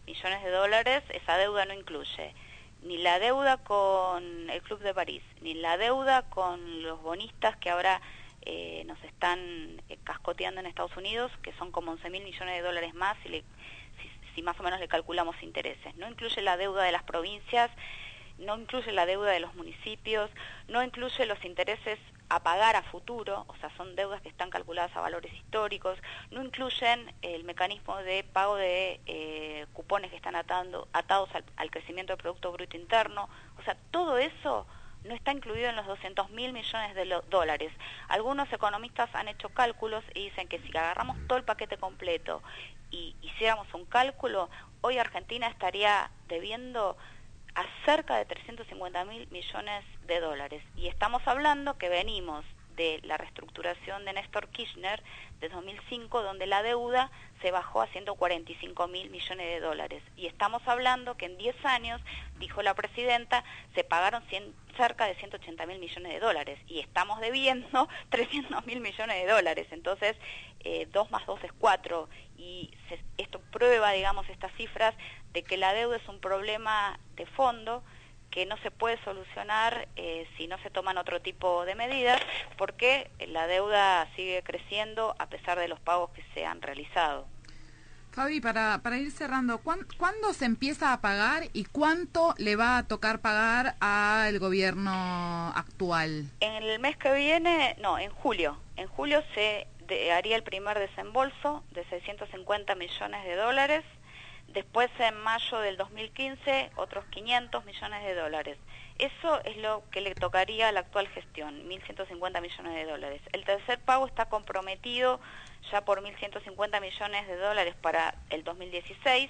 millones de dólares, esa deuda no incluye ni la deuda con el Club de París, ni la deuda con los bonistas que ahora eh, nos están eh, cascoteando en Estados Unidos, que son como 11 mil millones de dólares más si, le, si más o menos le calculamos intereses. No incluye la deuda de las provincias, no incluye la deuda de los municipios, no incluye los intereses a pagar a futuro, o sea, son deudas que están calculadas a valores históricos, no incluyen el mecanismo de pago de eh, cupones que están atando, atados al, crecimiento del Producto Bruto Interno, o sea, todo eso no está incluido en los 200 mil millones de dólares. Algunos economistas han hecho cálculos y dicen que si agarramos todo el paquete completo y hiciéramos un cálculo, hoy Argentina estaría debiendo a cerca de 350 mil millones de dólares. Y estamos hablando que venimos de la reestructuración de Néstor Kirchner de 2005, donde la deuda se bajó a 145 mil millones de dólares. Y estamos hablando que en 10 años, dijo la presidenta, se pagaron cerca de 180 mil millones de dólares. Y estamos debiendo 300 mil millones de dólares. Entonces, eh, 2 más 2 es 4. Y esto prueba, digamos, estas cifras de que la deuda es un problema de fondo que no se puede solucionar eh, si no se toman otro tipo de medidas, porque la deuda sigue creciendo a pesar de los pagos que se han realizado. Fabi, para, para ir cerrando, ¿cuándo se empieza a pagar y cuánto le va a tocar pagar al gobierno actual? En el mes que viene, no, en julio. En julio se haría el primer desembolso de 650 millones de dólares Después, en mayo del 2015, otros 500 millones de dólares. Eso es lo que le tocaría a la actual gestión, 1.150 millones de dólares. El tercer pago está comprometido ya por 1.150 millones de dólares para el 2016.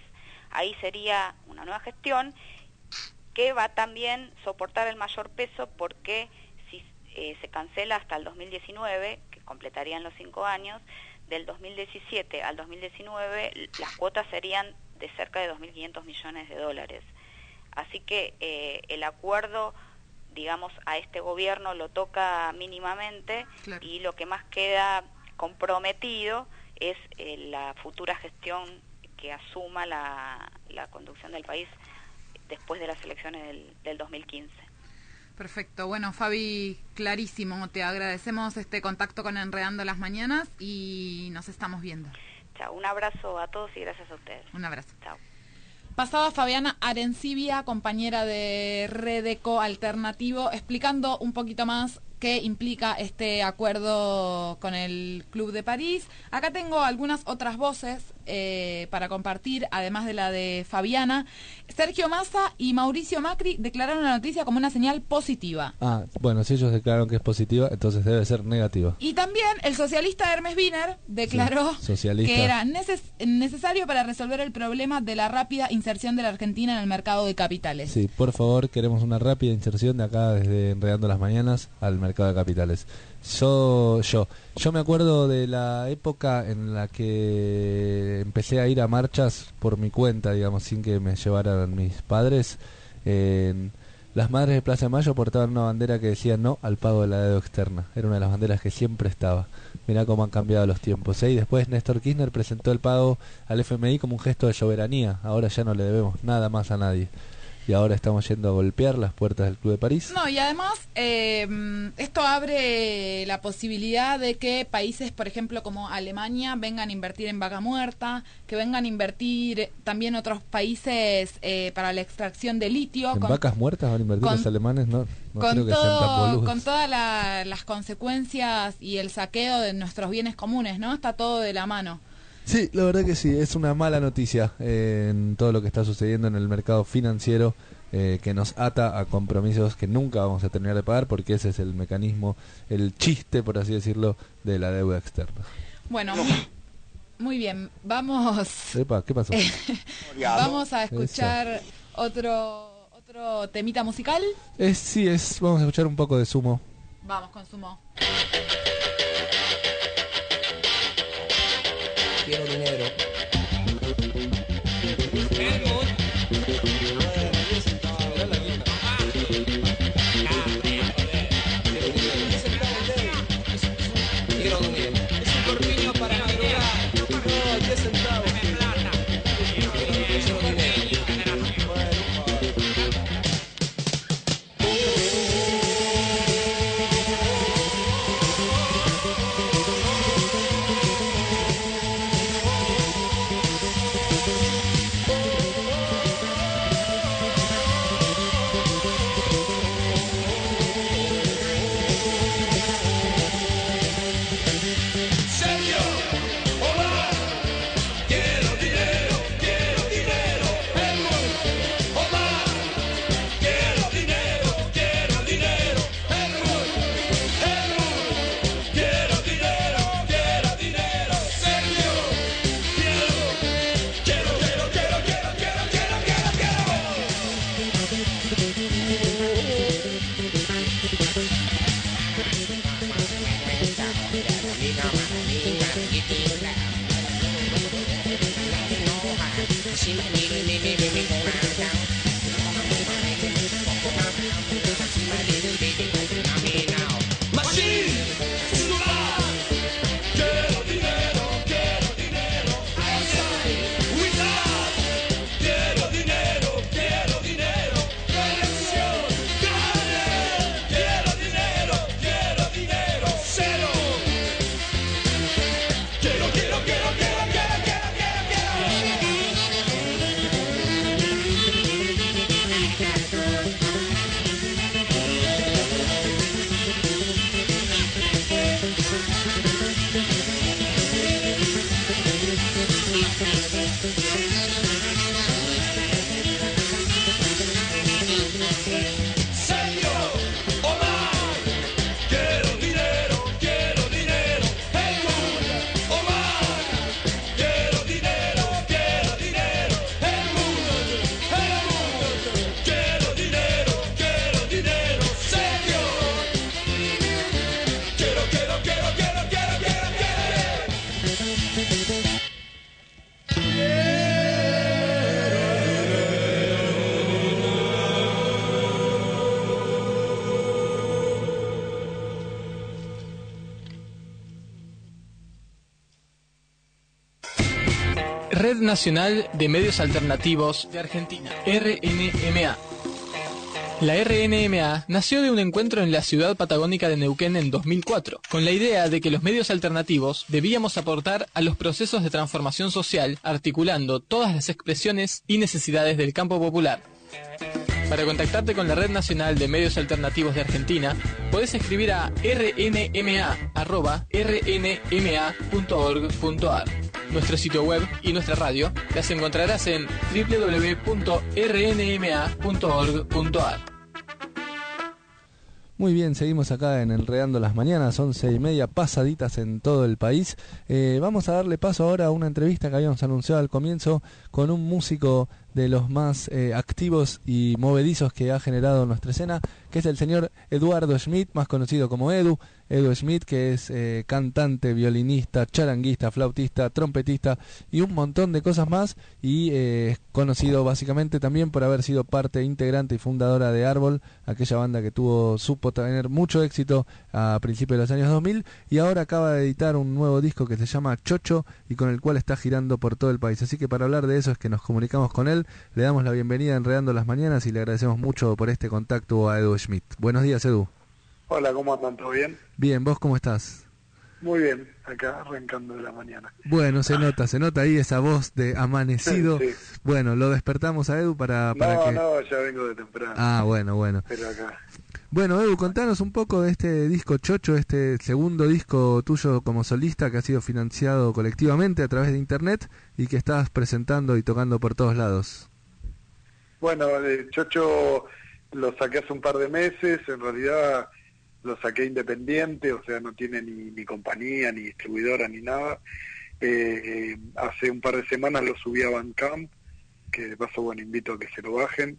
Ahí sería una nueva gestión. que va también soportar el mayor peso porque si eh, se cancela hasta el 2019, que completarían los cinco años, del 2017 al 2019 las cuotas serían de cerca de 2.500 millones de dólares. Así que eh, el acuerdo, digamos, a este gobierno lo toca mínimamente y lo que más queda comprometido es eh, la futura gestión que asuma la, conducción del país después de las elecciones del, del 2015. Perfecto. Bueno, Fabi, clarísimo. Te agradecemos este contacto con Enredando las Mañanas y nos estamos viendo. Chao. Un abrazo a todos y gracias a ustedes. Un abrazo. Chao. Pasaba Fabiana Arencibia, compañera de Redeco Alternativo, explicando un poquito más qué implica este acuerdo con el Club de París. Acá tengo algunas otras voces eh, para compartir, además de la de Fabiana. Sergio Massa y Mauricio Macri declararon la noticia como una señal positiva. Ah, bueno, si ellos declararon que es positiva, entonces debe ser negativa. Y también el socialista Hermes Wiener declaró que era necesario para resolver el problema de la rápida inserción de la Argentina en el mercado de capitales. Sí, por favor, queremos una rápida inserción de acá desde Enredando las Mañanas al mercado de capitales. Yo, yo, yo me acuerdo de la época en la que empecé a ir a marchas por mi cuenta, digamos, sin que me llevaran mis padres. las madres de Plaza de Mayo portaban una bandera que decía no al pago de la deuda externa. Era una de las banderas que siempre estaba. Mirá cómo han cambiado los tiempos. ¿eh? Y después Néstor Kirchner presentó el pago al FMI como un gesto de soberanía. Ahora ya no le debemos nada más a nadie y ahora estamos yendo a golpear las puertas del Club de París. No, y además eh, esto abre la posibilidad de que países, por ejemplo, como Alemania, vengan a invertir en vaca muerta, que vengan a invertir también otros países eh, para la extracción de litio. ¿En vacas muertas van a invertir los alemanes? No, con, todo, con todas las consecuencias y el saqueo de nuestros bienes comunes, ¿no? Está todo de la mano. Sí, la verdad que sí, es una mala noticia eh, en todo lo que está sucediendo en el mercado financiero eh, que nos ata a compromisos que nunca vamos a terminar de pagar porque ese es el mecanismo, el chiste, por así decirlo, de la deuda externa. Bueno, muy bien, vamos... ¿qué pasó? vamos a escuchar otro, otro temita musical. Es, sí, es, vamos a escuchar un poco de sumo. Vamos con sumo. Quiero dinero. Nacional de Medios Alternativos de Argentina, RNMA. La RNMA nació de un encuentro en la ciudad patagónica de Neuquén en 2004, con la idea de que los medios alternativos debíamos aportar a los procesos de transformación social, articulando todas las expresiones y necesidades del campo popular. Para contactarte con la Red Nacional de Medios Alternativos de Argentina, podés escribir a rnma.rnma.org.ar. Nuestro sitio web y nuestra radio las encontrarás en www.rnma.org.ar. Muy bien, seguimos acá en Enredando las Mañanas, once y media, pasaditas en todo el país. Eh, vamos a darle paso ahora a una entrevista que habíamos anunciado al comienzo con un músico de los más eh, activos y movedizos que ha generado nuestra escena, que es el señor Eduardo Schmidt, más conocido como Edu. Edu Schmidt, que es eh, cantante, violinista, charanguista, flautista, trompetista y un montón de cosas más. Y eh, es conocido básicamente también por haber sido parte integrante y fundadora de Árbol, aquella banda que tuvo, supo tener mucho éxito a principios de los años 2000. Y ahora acaba de editar un nuevo disco que se llama Chocho y con el cual está girando por todo el país. Así que para hablar de eso es que nos comunicamos con él. Le damos la bienvenida a Enredando las Mañanas y le agradecemos mucho por este contacto a Edu Schmidt. Buenos días, Edu. Hola, ¿cómo andan? ¿Todo bien? Bien, ¿vos cómo estás? Muy bien, acá arrancando de la mañana. Bueno, se nota, se nota ahí esa voz de amanecido. Bueno, lo despertamos a Edu para, para no, que... No, ya vengo de temprano. Ah, bueno, bueno. Pero acá. Bueno, Edu, contanos un poco de este disco Chocho, este segundo disco tuyo como solista que ha sido financiado colectivamente a través de internet y que estás presentando y tocando por todos lados. Bueno, de Chocho lo saqué hace un par de meses, en realidad lo saqué independiente, o sea, no tiene ni, compañía, ni distribuidora, ni nada. Eh, hace un par de semanas lo subí a Bandcamp, que de paso, bueno, invito a que se lo bajen.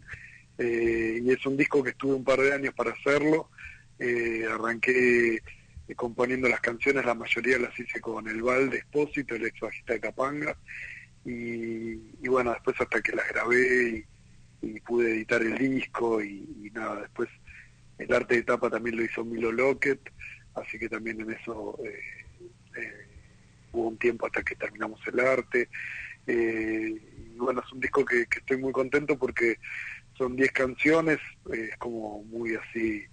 Eh, y es un disco que estuve un par de años para hacerlo. Eh, arranqué componiendo las canciones, la mayoría las hice con el Val de Espósito, el ex bajista de Capanga. Y, y, bueno, después hasta que las grabé y, pude editar el disco y, nada, después el arte de tapa también lo hizo Milo Lockett, así que también en eso eh, eh, hubo un tiempo hasta que terminamos el arte. Eh, y bueno, es un disco que, estoy muy contento porque son 10 canciones, es como muy así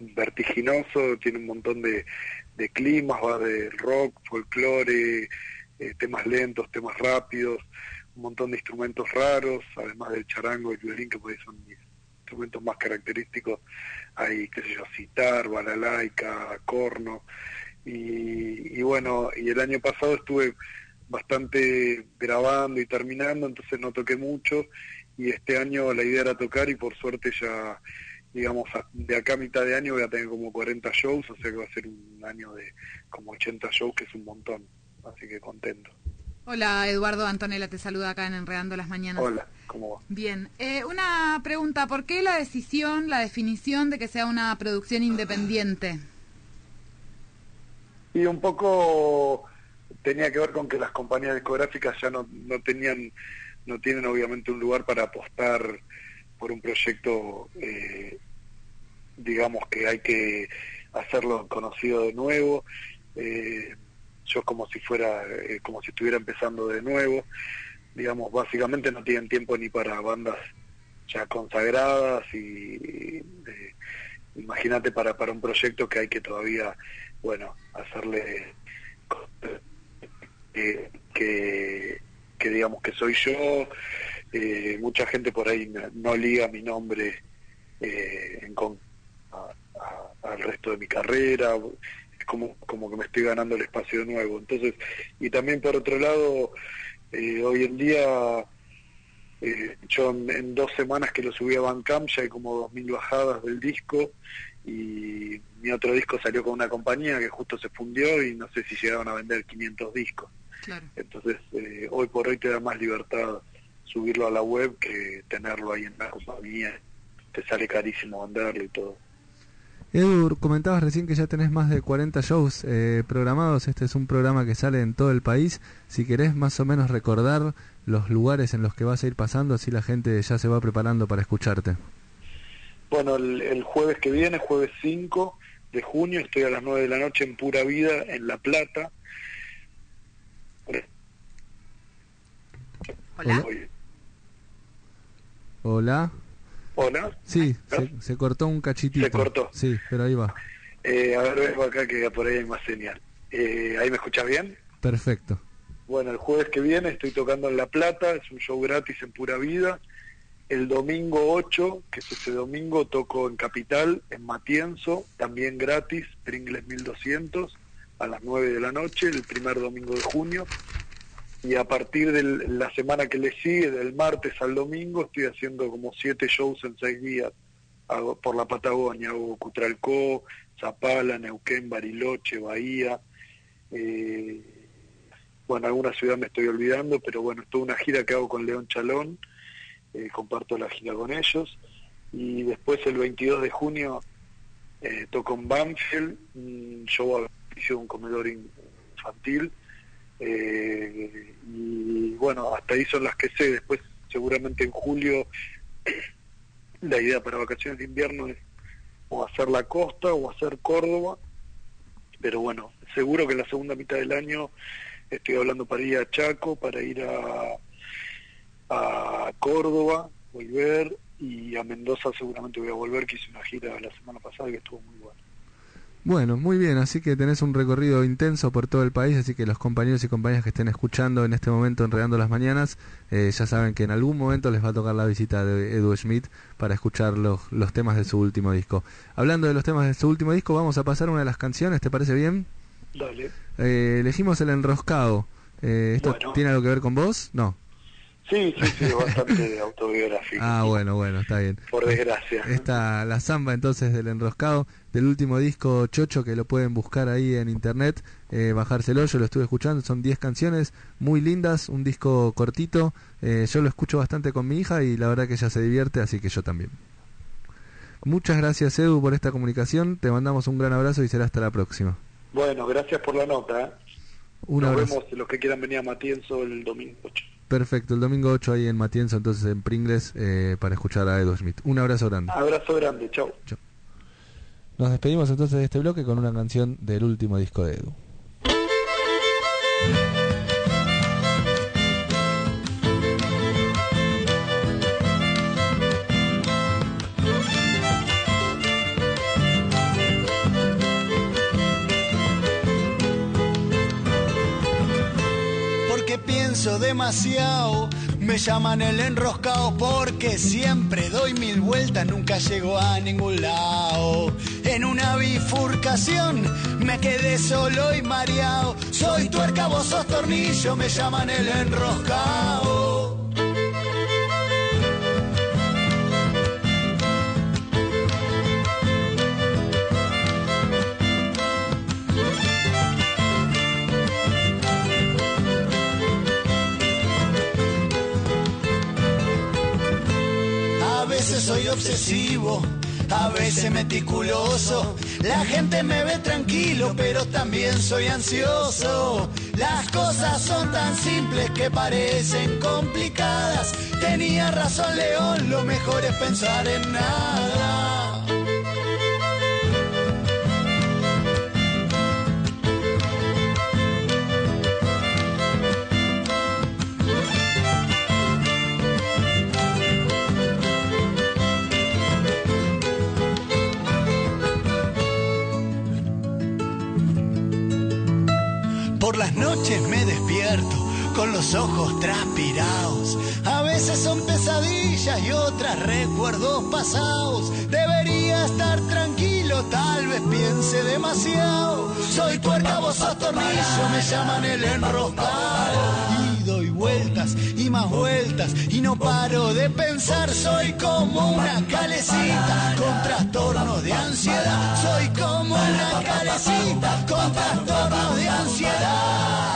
vertiginoso, tiene un montón de, de climas, va de rock, folclore, temas lentos, temas rápidos un montón de instrumentos raros, además del charango y el violín, que pues son mis instrumentos más característicos. Hay, qué sé yo, citar, balalaica, corno. Y, bueno, y el año pasado estuve bastante grabando y terminando, entonces no toqué mucho. Y este año la idea era tocar y por suerte ya, digamos, de acá a mitad de año voy a tener como 40 shows, o sea que va a ser un año de como 80 shows, que es un montón. Así que contento. Hola Eduardo, Antonella te saluda acá en Enredando las Mañanas. Hola, ¿cómo va? Bien, eh, una pregunta, ¿por qué la decisión, la definición de que sea una producción independiente? Y un poco tenía que ver con que las compañías discográficas ya no, no tenían, no tienen obviamente un lugar para apostar por un proyecto, eh, digamos que hay que hacerlo conocido de nuevo. Eh, yo como si fuera, eh, como si estuviera empezando de nuevo, digamos, básicamente no tienen tiempo ni para bandas ya consagradas y imagínate para, para un proyecto que hay que todavía, bueno, hacerle que, digamos que soy yo, eh, mucha gente por ahí no liga mi nombre eh, en, al resto de mi carrera, como, como que me estoy ganando el espacio nuevo. Entonces, y también por otro lado, eh, hoy en día, eh, yo en, dos semanas que lo subí a Bandcamp ya hay como dos mil bajadas del disco y mi otro disco salió con una compañía que justo se fundió y no sé si llegaron a vender 500 discos. Entonces, eh, hoy por hoy te da más libertad subirlo a la web que tenerlo ahí en la compañía. Te sale carísimo venderlo y todo. Edu, comentabas recién que ya tenés más de 40 shows eh, programados. Este es un programa que sale en todo el país. Si querés más o menos recordar los lugares en los que vas a ir pasando, así la gente ya se va preparando para escucharte. Bueno, el, jueves que viene, jueves 5 de junio, estoy a las 9 de la noche en Pura Vida, en La Plata. Hola. Hola. Hola. Sí, se, cortó un cachitito. Se cortó. Sí, pero ahí va. Eh, a ver, vengo acá que por ahí hay más señal. Eh, ¿Ahí me escuchas bien? Perfecto. Bueno, el jueves que viene estoy tocando en La Plata, es un show gratis en Pura Vida. El domingo 8, que es ese domingo, toco en Capital, en Matienzo, también gratis, Pringles 1200, a las 9 de la noche, el primer domingo de junio y a partir de la semana que le sigue, del martes al domingo, estoy haciendo como siete shows en seis días hago, por la Patagonia, hago Cutralcó, Zapala, Neuquén, Bariloche, Bahía, eh, bueno, alguna ciudad me estoy olvidando, pero bueno, es toda una gira que hago con León Chalón, eh, comparto la gira con ellos, y después el 22 de junio eh, toco en Banfield, un show a un comedor infantil, eh, y bueno, hasta ahí son las que sé. Después, seguramente en julio, la idea para vacaciones de invierno es o hacer la costa o hacer Córdoba. Pero bueno, seguro que en la segunda mitad del año estoy hablando para ir a Chaco, para ir a, a Córdoba, volver y a Mendoza seguramente voy a volver, que hice una gira la semana pasada que estuvo muy. Bueno, muy bien, así que tenés un recorrido intenso por todo el país, así que los compañeros y compañeras que estén escuchando en este momento Enredando las Mañanas, eh, ya saben que en algún momento les va a tocar la visita de Edu Schmidt para escuchar los, los temas de su último disco. Hablando de los temas de su último disco, vamos a pasar una de las canciones, ¿te parece bien? Dale. Eh, elegimos El Enroscado. Eh, ¿Esto tiene algo que ver con vos? No. Sí, sí, sí, bastante autobiográfico. Ah, bueno, bueno, está bien. Por desgracia. Está la samba entonces del enroscado, del último disco Chocho, que lo pueden buscar ahí en internet, eh, bajárselo, yo lo estuve escuchando, son 10 canciones muy lindas, un disco cortito, eh, yo lo escucho bastante con mi hija y la verdad que ella se divierte, así que yo también. Muchas gracias Edu por esta comunicación, te mandamos un gran abrazo y será hasta la próxima. Bueno, gracias por la nota. ¿eh? Nos vemos los que quieran venir a Matienzo el domingo 8. Perfecto, el domingo 8 ahí en Matienzo, entonces en Pringles, eh, para escuchar a Edu Smith. Un abrazo grande. Abrazo grande, chao. Nos despedimos entonces de este bloque con una canción del último disco de Edu. Demasiado. Me llaman el enroscado porque siempre doy mil vueltas, nunca llego a ningún lado. En una bifurcación me quedé solo y mareado. Soy tuerca, vos sos tornillo, me llaman el enroscado. Soy obsesivo, a veces meticuloso. La gente me ve tranquilo, pero también soy ansioso. Las cosas son tan simples que parecen complicadas. Tenía razón León, lo mejor es pensar en nada. Por las noches me despierto con los ojos transpirados. A veces son pesadillas y otras recuerdos pasados. Debería estar tranquilo, tal vez piense demasiado. Soy tuerca, vos tornillo, me llaman el enroscado vueltas y más vueltas y no paro de pensar. Soy como una calecita con trastornos de ansiedad. Soy como una calecita con trastornos de ansiedad.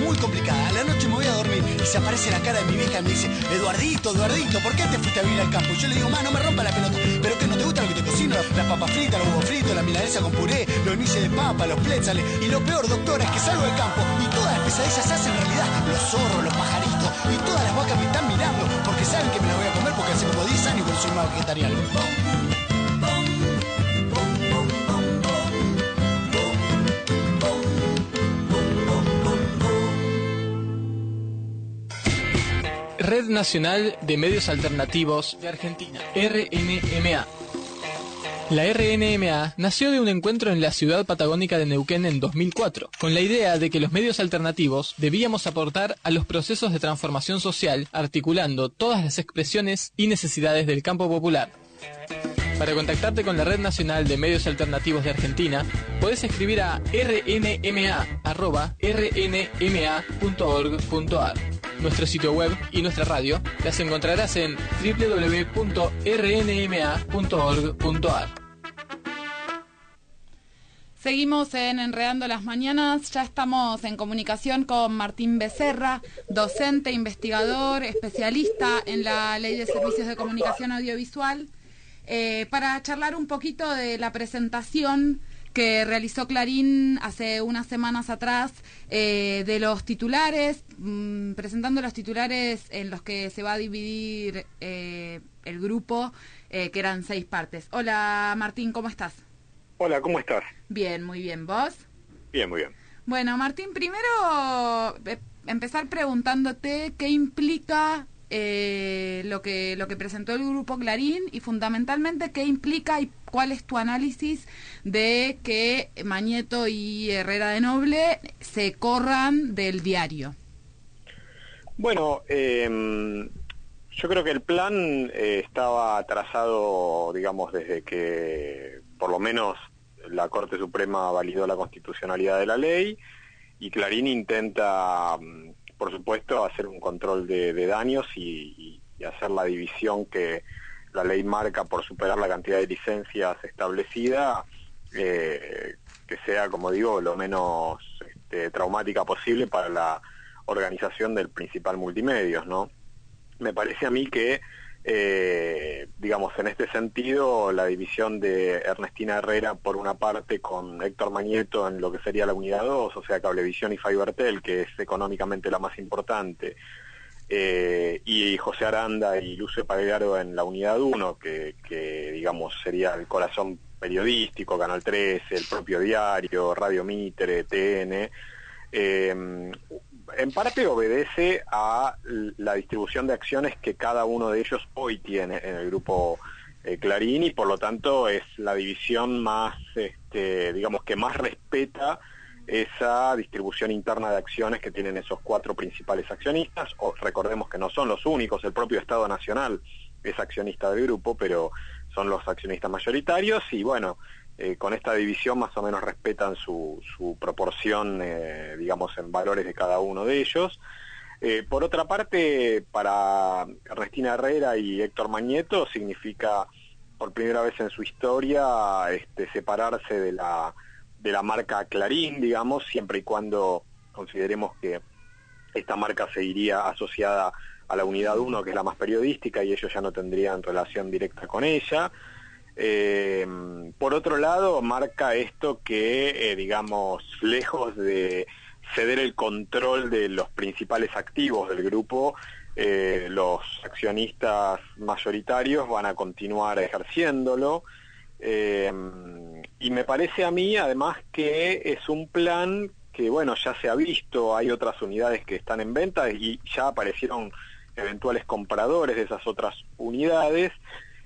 Muy complicada. A la noche me voy a dormir y se aparece la cara de mi vieja y me dice, Eduardito, Eduardito, ¿por qué te fuiste a vivir al campo? Yo le digo, ma, no me rompa la pelota. ¿Pero qué, no te gusta lo que te cocino? Las papas fritas, los huevos fritos, la milanesa con puré, los niches de papa, los plétzales. Y lo peor, doctora, es que salgo del campo y todas las pesadillas se hacen realidad. Los zorros, los pajaritos y todas las vacas me están mirando porque saben que me las voy a comer porque hace como 10 años que soy más vegetariano. Red Nacional de Medios Alternativos de Argentina, RNMA. La RNMA nació de un encuentro en la ciudad patagónica de Neuquén en 2004, con la idea de que los medios alternativos debíamos aportar a los procesos de transformación social, articulando todas las expresiones y necesidades del campo popular. Para contactarte con la Red Nacional de Medios Alternativos de Argentina, puedes escribir a rnma.rnma.org.ar. Nuestro sitio web y nuestra radio las encontrarás en www.rnma.org.ar. Seguimos en Enredando las Mañanas, ya estamos en comunicación con Martín Becerra, docente, investigador, especialista en la Ley de Servicios de Comunicación Audiovisual. Eh, para charlar un poquito de la presentación que realizó Clarín hace unas semanas atrás eh, de los titulares, mm, presentando los titulares en los que se va a dividir eh, el grupo, que eran seis partes. Hola Martín, ¿cómo estás? Hola, ¿cómo estás? Bien, muy bien. ¿Vos? Bien, muy bien. Bueno, Martín, primero empezar preguntándote qué implica eh, lo que lo que presentó el grupo Clarín y fundamentalmente qué implica y cuál es tu análisis de que Mañeto y Herrera de Noble se corran del diario. Bueno, em, yo creo que el plan eh, estaba trazado, digamos, desde que por lo menos la Corte Suprema validó la constitucionalidad de la ley y Clarín intenta mm, por supuesto, hacer un control de, daños y, hacer la división que la ley marca por superar la cantidad de licencias establecida, eh, que sea, como digo, lo menos este, traumática posible para la organización del principal multimedios, ¿no? Me parece a mí que eh, digamos, en este sentido, la división de Ernestina Herrera por una parte con Héctor Mañeto en lo que sería la unidad 2, o sea, Cablevisión y Fibertel, que es económicamente la más importante, eh, y José Aranda y Lucio Pagliaro en la unidad 1, que, digamos sería el corazón periodístico, Canal 13, el propio diario, Radio Mitre, TN, eh, en parte obedece a la distribución de acciones que cada uno de ellos hoy tiene en el grupo eh, Clarín y por lo tanto es la división más, este, digamos, que más respeta esa distribución interna de acciones que tienen esos cuatro principales accionistas. O, recordemos que no son los únicos, el propio Estado Nacional es accionista del grupo, pero son los accionistas mayoritarios y bueno, eh, con esta división más o menos respetan su, proporción, eh, digamos, en valores de cada uno de ellos. Eh, por otra parte, para Ernestina Herrera y Héctor Mañeto significa por primera vez en su historia este, separarse de la, de la marca Clarín, digamos, siempre y cuando consideremos que esta marca seguiría asociada a la unidad 1, que es la más periodística, y ellos ya no tendrían relación directa con ella. Eh, por otro lado, marca esto que, eh, digamos, lejos de ceder el control de los principales activos del grupo, eh, los accionistas mayoritarios van a continuar ejerciéndolo. y me parece a mí, además, que es un plan que, bueno, ya se ha visto, hay otras unidades que están en venta y ya aparecieron eventuales compradores de esas otras unidades.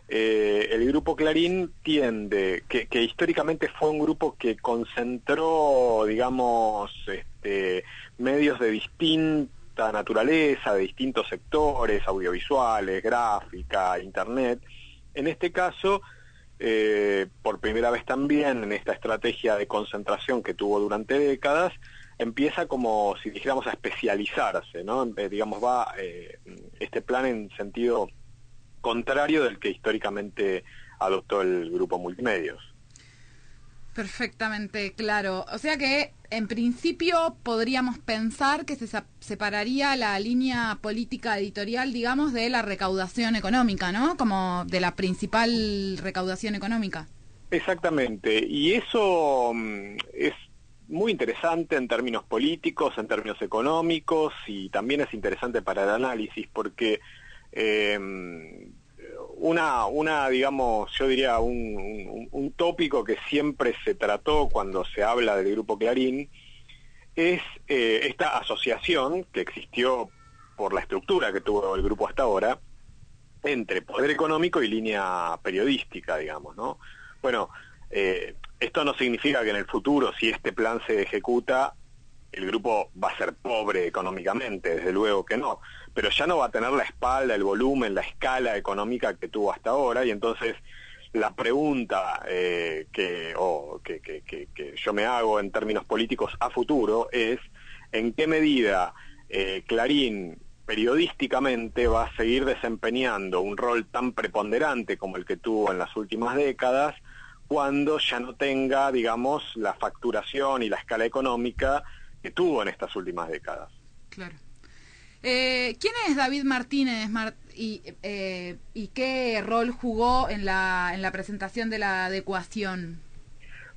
Eh, el grupo Clarín tiende, que, históricamente fue un grupo que concentró, digamos, este, medios de distinta naturaleza, de distintos sectores, audiovisuales, gráfica, internet. En este caso, eh, por primera vez también en esta estrategia de concentración que tuvo durante décadas, empieza como si dijéramos a especializarse, ¿no? Eh, digamos, va este plan en sentido contrario del que históricamente adoptó el grupo Multimedios. Perfectamente claro. O sea que en principio podríamos pensar que se separaría la línea política editorial, digamos, de la recaudación económica, ¿no? Como de la principal recaudación económica. Exactamente, y eso mm, es muy interesante en términos políticos, en términos económicos, y también es interesante para el análisis, porque eh, una, una, digamos, yo diría un, un, tópico que siempre se trató cuando se habla del Grupo Clarín es eh, esta asociación que existió por la estructura que tuvo el grupo hasta ahora entre poder económico y línea periodística, digamos, ¿no? Bueno, eh, esto no significa que en el futuro, si este plan se ejecuta, el grupo va a ser pobre económicamente, desde luego que no, pero ya no va a tener la espalda, el volumen, la escala económica que tuvo hasta ahora y entonces la pregunta eh, que, que, yo me hago en términos políticos a futuro es en qué medida eh, Clarín periodísticamente va a seguir desempeñando un rol tan preponderante como el que tuvo en las últimas décadas cuando ya no tenga, digamos, la facturación y la escala económica que tuvo en estas últimas décadas. Claro. Eh, ¿Quién es David Martínez y, eh, y, qué rol jugó en la, en la presentación de la adecuación?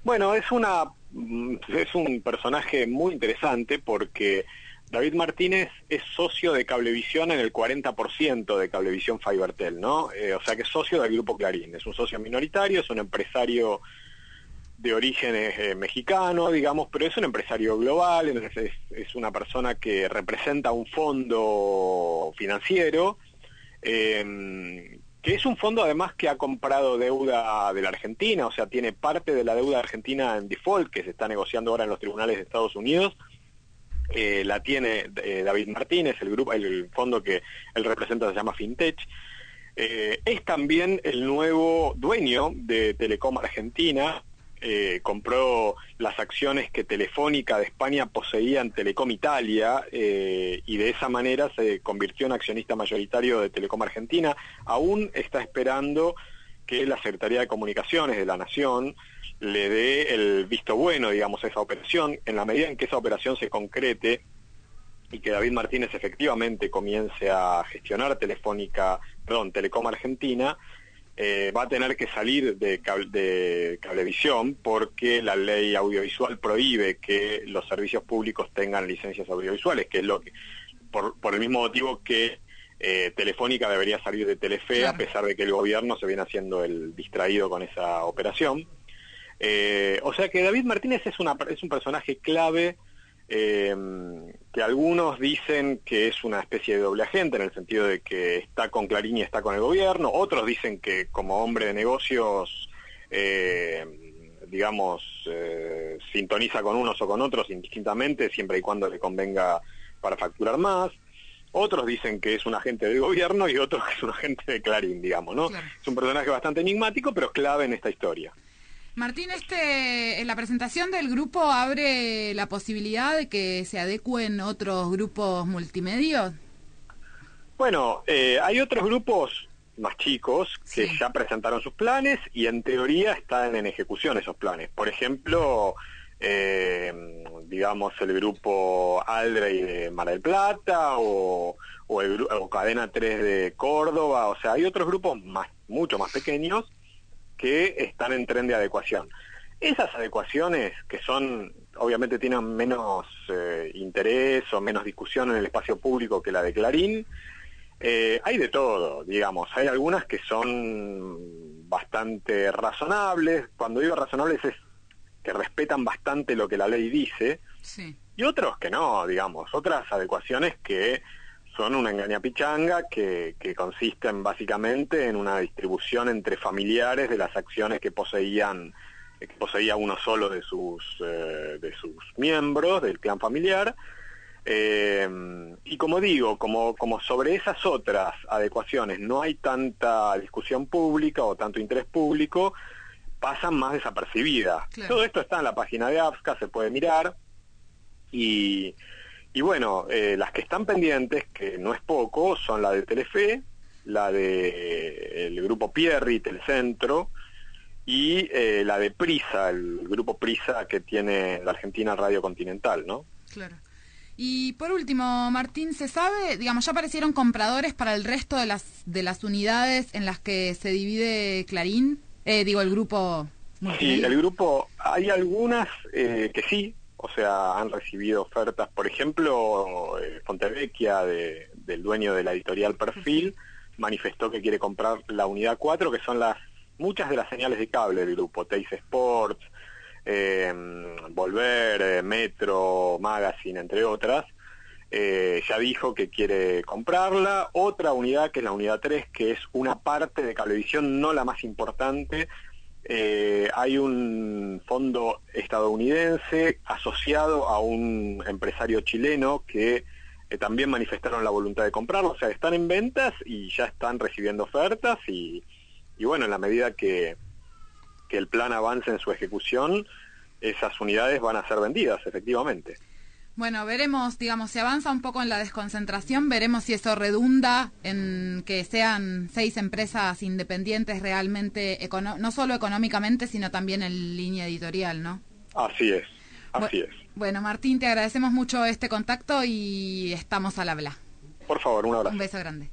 Bueno, es, una, mm, es un personaje muy interesante porque David Martínez es socio de Cablevisión en el 40% de Cablevisión Fibertel, ¿no? Eh, o sea que es socio del Grupo Clarín, es un socio minoritario, es un empresario de orígenes eh, mexicano, digamos, pero es un empresario global, es, es, una persona que representa un fondo financiero, em, que es un fondo además que ha comprado deuda de la Argentina, o sea, tiene parte de la deuda argentina en default que se está negociando ahora en los tribunales de Estados Unidos. Eh, la tiene eh, David Martínez, el grupo, el, fondo que él representa se llama FinTech. es también el nuevo dueño de Telecom Argentina, eh, compró las acciones que Telefónica de España poseía en Telecom Italia eh, y de esa manera se convirtió en accionista mayoritario de Telecom Argentina. Aún está esperando que la Secretaría de Comunicaciones de la Nación le dé el visto bueno, digamos, a esa operación. En la medida en que esa operación se concrete y que David Martínez efectivamente comience a gestionar Telefónica, perdón, Telecom Argentina, eh, va a tener que salir de, de, cablevisión porque la ley audiovisual prohíbe que los servicios públicos tengan licencias audiovisuales, que es lo que, por, el mismo motivo que eh, Telefónica debería salir de Telefe, a pesar de que el gobierno se viene haciendo el distraído con esa operación. Eh, o sea que David Martínez es, una, es un personaje clave eh, que algunos dicen que es una especie de doble agente en el sentido de que está con Clarín y está con el gobierno, otros dicen que como hombre de negocios, eh, digamos, eh, sintoniza con unos o con otros indistintamente, siempre y cuando le convenga para facturar más. Otros dicen que es un agente del gobierno y otros que es un agente de Clarín, digamos, ¿no? Es un personaje bastante enigmático, pero clave en esta historia. Martín, este, en la presentación del grupo abre la posibilidad de que se adecuen otros grupos multimedios. Bueno, eh, hay otros grupos más chicos que ya presentaron sus planes y en teoría están en ejecución esos planes. Por ejemplo, eh, digamos el grupo Aldrey de Mar del Plata o, el, o Cadena 3 de Córdoba. O sea, hay otros grupos más, mucho más pequeños que están en tren de adecuación. Esas adecuaciones que son, obviamente tienen menos eh, interés o menos discusión en el espacio público que la de Clarín, eh, hay de todo, digamos. Hay algunas que son bastante razonables. Cuando digo razonables es que respetan bastante lo que la ley dice. Y otros que no, digamos. Otras adecuaciones que son una engañapichanga que, que consisten básicamente en una distribución entre familiares de las acciones que poseían que poseía uno solo de sus eh, de sus miembros del clan familiar. Eh, y como digo como como sobre esas otras adecuaciones no hay tanta discusión pública o tanto interés público pasan más desapercibidas. Todo esto está en la página de AFSCA se puede mirar y y bueno, eh, las que están pendientes, que no es poco, son la de Telefe, la de el grupo Pierri, Telecentro, y eh, la de Prisa, el grupo Prisa que tiene la Argentina Radio Continental, ¿no? Claro. Y por último, Martín, ¿se sabe, digamos, ya aparecieron compradores para el resto de las, de las unidades en las que se divide Clarín? Eh, digo, el grupo... Sí, el grupo, hay algunas eh, que sí, o sea, han recibido ofertas, por ejemplo, eh, Fontevecchia, de, del dueño de la editorial Perfil, manifestó que quiere comprar la unidad 4, que son las muchas de las señales de cable del grupo, Teis Sports, eh, Volver, eh, Metro, Magazine, entre otras. Eh, ya dijo que quiere comprarla. Otra unidad, que es la unidad 3, que es una parte de Cablevisión, no la más importante. Hay un fondo estadounidense asociado a un empresario chileno que también manifestaron la voluntad de comprarlo. O sea, están en ventas y ya están recibiendo ofertas y, y bueno, en la medida que, que el plan avance en su ejecución, esas unidades van a ser vendidas, efectivamente. Bueno, veremos, digamos, si avanza un poco en la desconcentración, veremos si eso redunda en que sean seis empresas independientes realmente, no solo económicamente, sino también en línea editorial, ¿no? Así es, así es. Bueno, Martín, te agradecemos mucho este contacto y estamos al habla. Por favor, un abrazo. Un beso grande.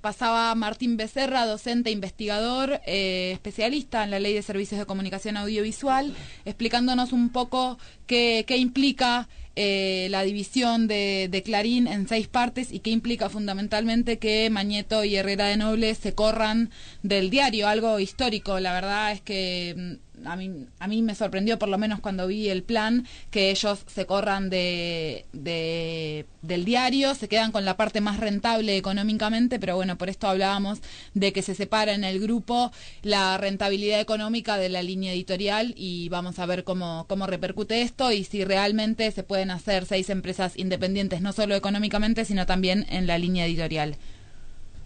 Pasaba Martín Becerra, docente, investigador, eh, especialista en la Ley de Servicios de Comunicación Audiovisual, explicándonos un poco qué, qué implica eh, la división de, de, Clarín en seis partes y qué implica fundamentalmente que Mañeto y Herrera de Noble se corran del diario, algo histórico. La verdad es que mm, a mí, a mí me sorprendió por lo menos cuando vi el plan que ellos se corran de, del diario, se quedan con la parte más rentable económicamente, pero bueno, por esto hablábamos de que se separa en el grupo la rentabilidad económica de la línea editorial y vamos a ver cómo, cómo repercute esto y si realmente se pueden hacer seis empresas independientes, no solo económicamente, sino también en la línea editorial.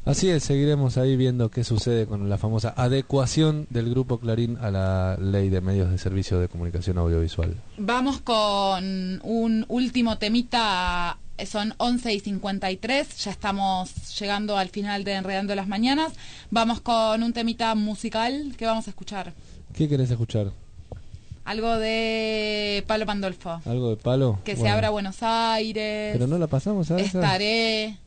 Así es, seguiremos ahí viendo qué sucede con la famosa adecuación del Grupo Clarín a la ley de medios de servicio de comunicación audiovisual. Vamos con un último temita, son 11 y 53, ya estamos llegando al final de Enredando las Mañanas. Vamos con un temita musical que vamos a escuchar. ¿Qué querés escuchar? Algo de Palo Pandolfo. ¿Algo de Palo? Que se abra Buenos Aires. Pero no la pasamos a Estaré.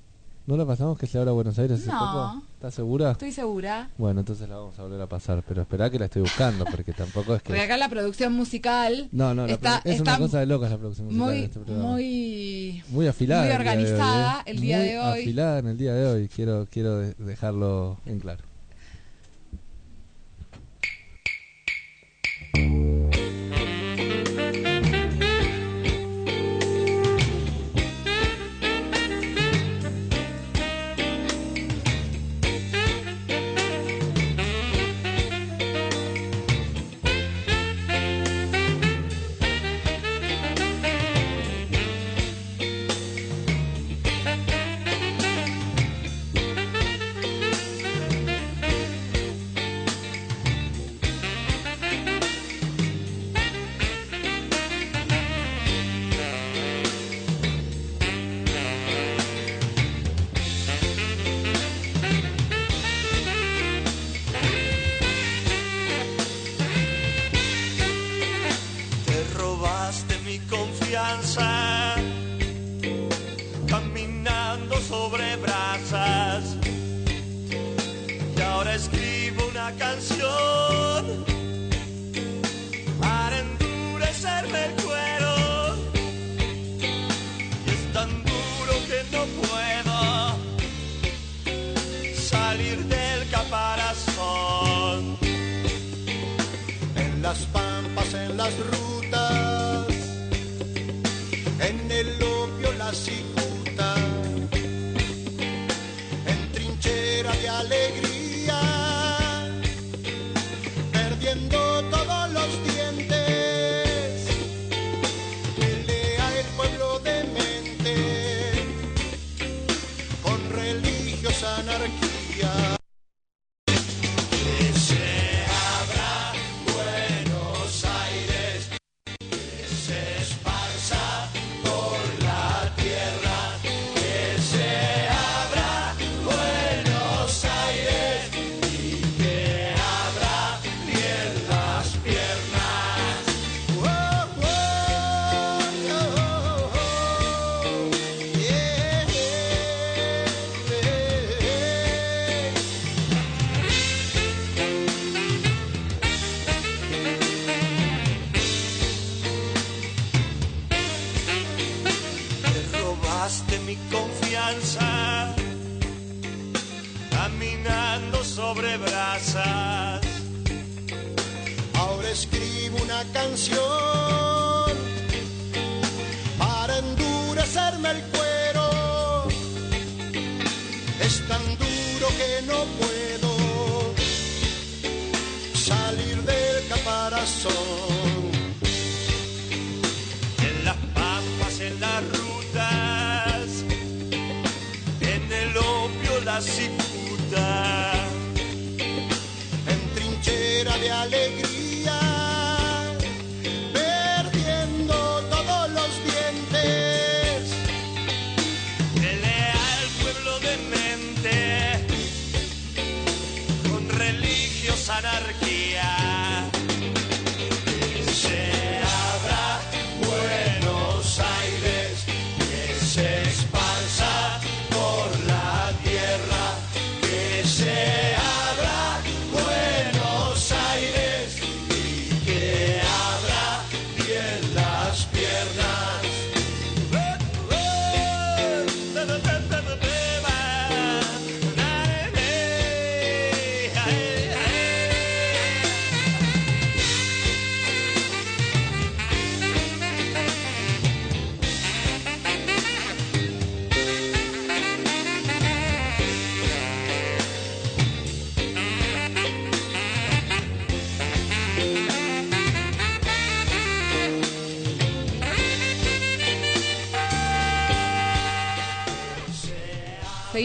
¿No la pasamos que se abra Buenos Aires hace poco? ¿Estás segura? Estoy segura. Bueno, entonces la vamos a volver a pasar, pero espera que la estoy buscando, porque tampoco es que... Porque acá la producción musical... No, no, está, es una cosa de locas la producción musical muy, este Muy, muy afilada. Muy organizada el día de hoy. Muy afilada en el día de hoy, quiero, quiero dejarlo en claro.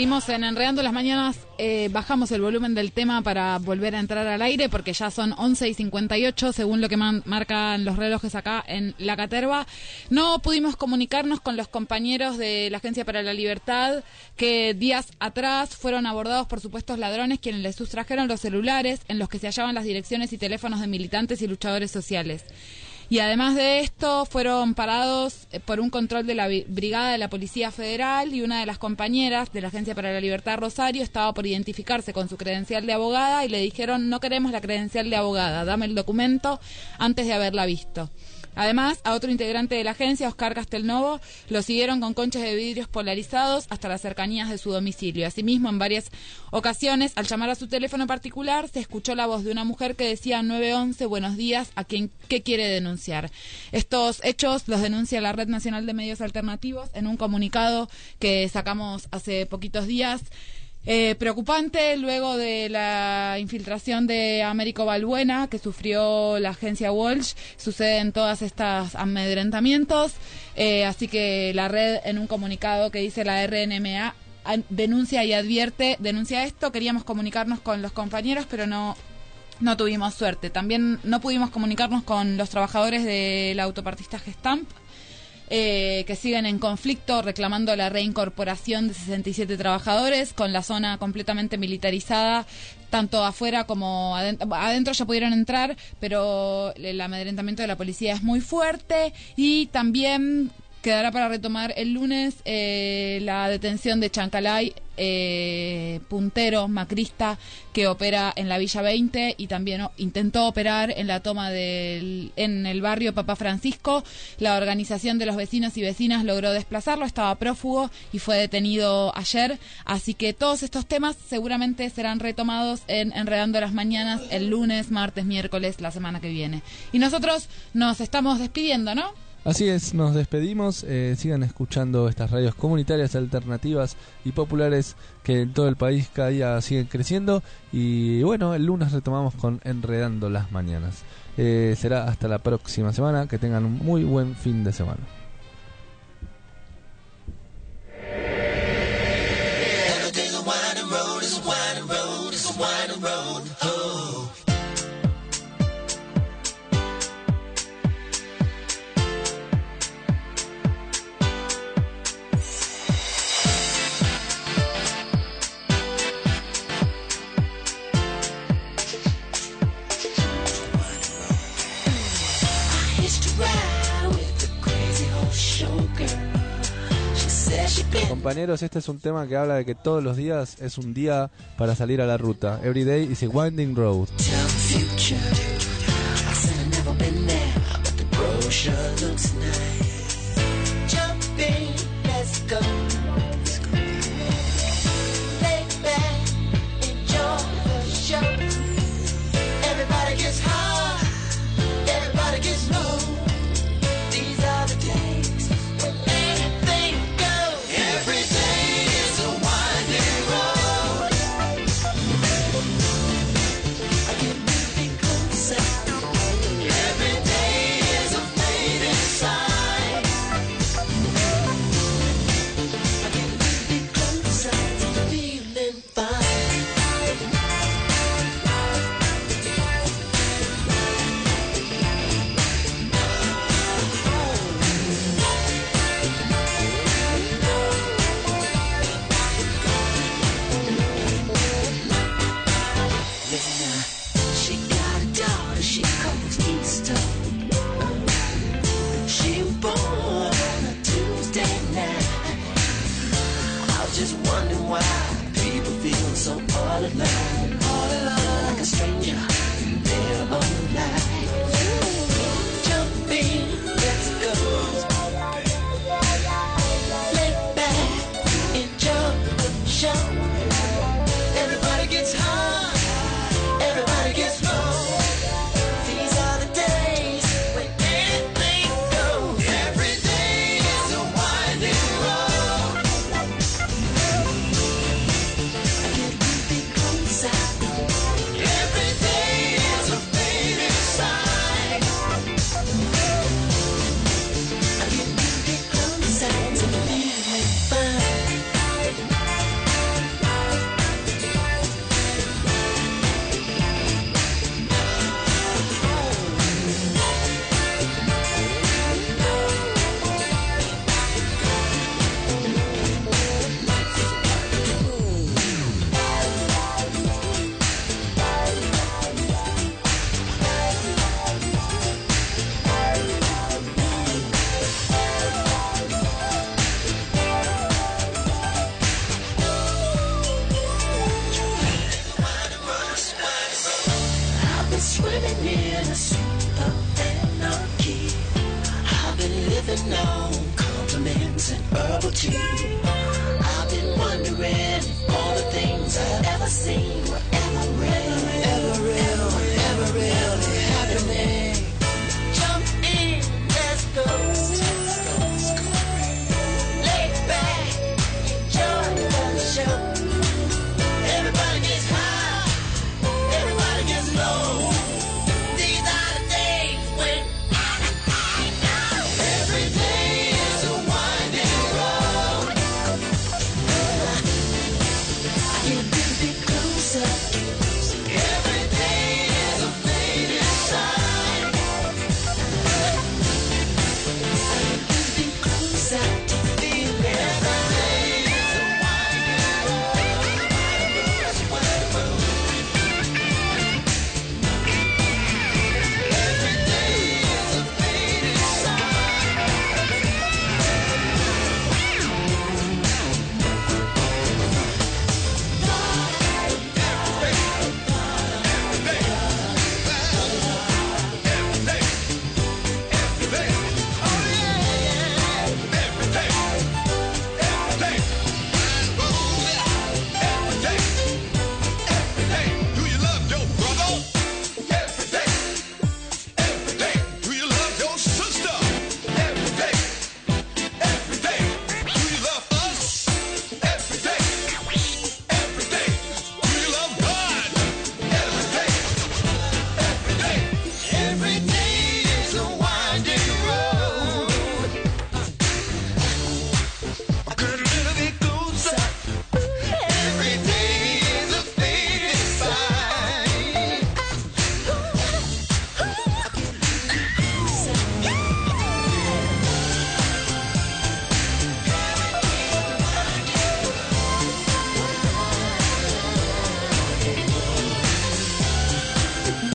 En Enredando las Mañanas. Eh, bajamos el volumen del tema para volver a entrar al aire porque ya son 11 y 58 según lo que marcan los relojes acá en La Caterva. No pudimos comunicarnos con los compañeros de la Agencia para la Libertad que días atrás fueron abordados por supuestos ladrones quienes les sustrajeron los celulares en los que se hallaban las direcciones y teléfonos de militantes y luchadores sociales. Y además de esto, fueron parados eh, por un control de la Brigada de la Policía Federal y una de las compañeras de la Agencia para la Libertad Rosario estaba por identificarse con su credencial de abogada y le dijeron no queremos la credencial de abogada, dame el documento antes de haberla visto. Además, a otro integrante de la agencia, Oscar Castelnovo, lo siguieron con conchas de vidrios polarizados hasta las cercanías de su domicilio. Asimismo, en varias ocasiones, al llamar a su teléfono particular, se escuchó la voz de una mujer que decía 911, buenos días, a quien que quiere denunciar. Estos hechos los denuncia la Red Nacional de Medios Alternativos en un comunicado que sacamos hace poquitos días. Eh, preocupante luego de la infiltración de Américo Balbuena que sufrió la agencia Walsh. Suceden todas estas amedrentamientos. Eh, así que la red en un comunicado que dice la RNMA denuncia y advierte, denuncia esto. Queríamos comunicarnos con los compañeros, pero no no tuvimos suerte. También no pudimos comunicarnos con los trabajadores del autopartista Gestamp eh, que siguen en conflicto reclamando la reincorporación de 67 trabajadores con la zona completamente militarizada tanto afuera como adentro, adentro ya pudieron entrar, pero el amedrentamiento de la policía es muy fuerte y también quedará para retomar el lunes eh, la detención de Chancalay, eh, puntero macrista que opera en la Villa 20 y también intentó operar en la toma del, en el barrio Papa Francisco. La organización de los vecinos y vecinas logró desplazarlo, estaba prófugo y fue detenido ayer. Así que todos estos temas seguramente serán retomados en Enredando las Mañanas el lunes, martes, miércoles, la semana que viene. Y nosotros nos estamos despidiendo, ¿no? Así es, nos despedimos. Eh, sigan escuchando estas radios comunitarias, alternativas y populares que en todo el país cada día siguen creciendo. Y bueno, el lunes retomamos con Enredando las Mañanas. Eh, será hasta la próxima semana. Que tengan un muy buen fin de semana. Compañeros, este es un tema que habla de que todos los días es un día para salir a la ruta. Every day is a winding road.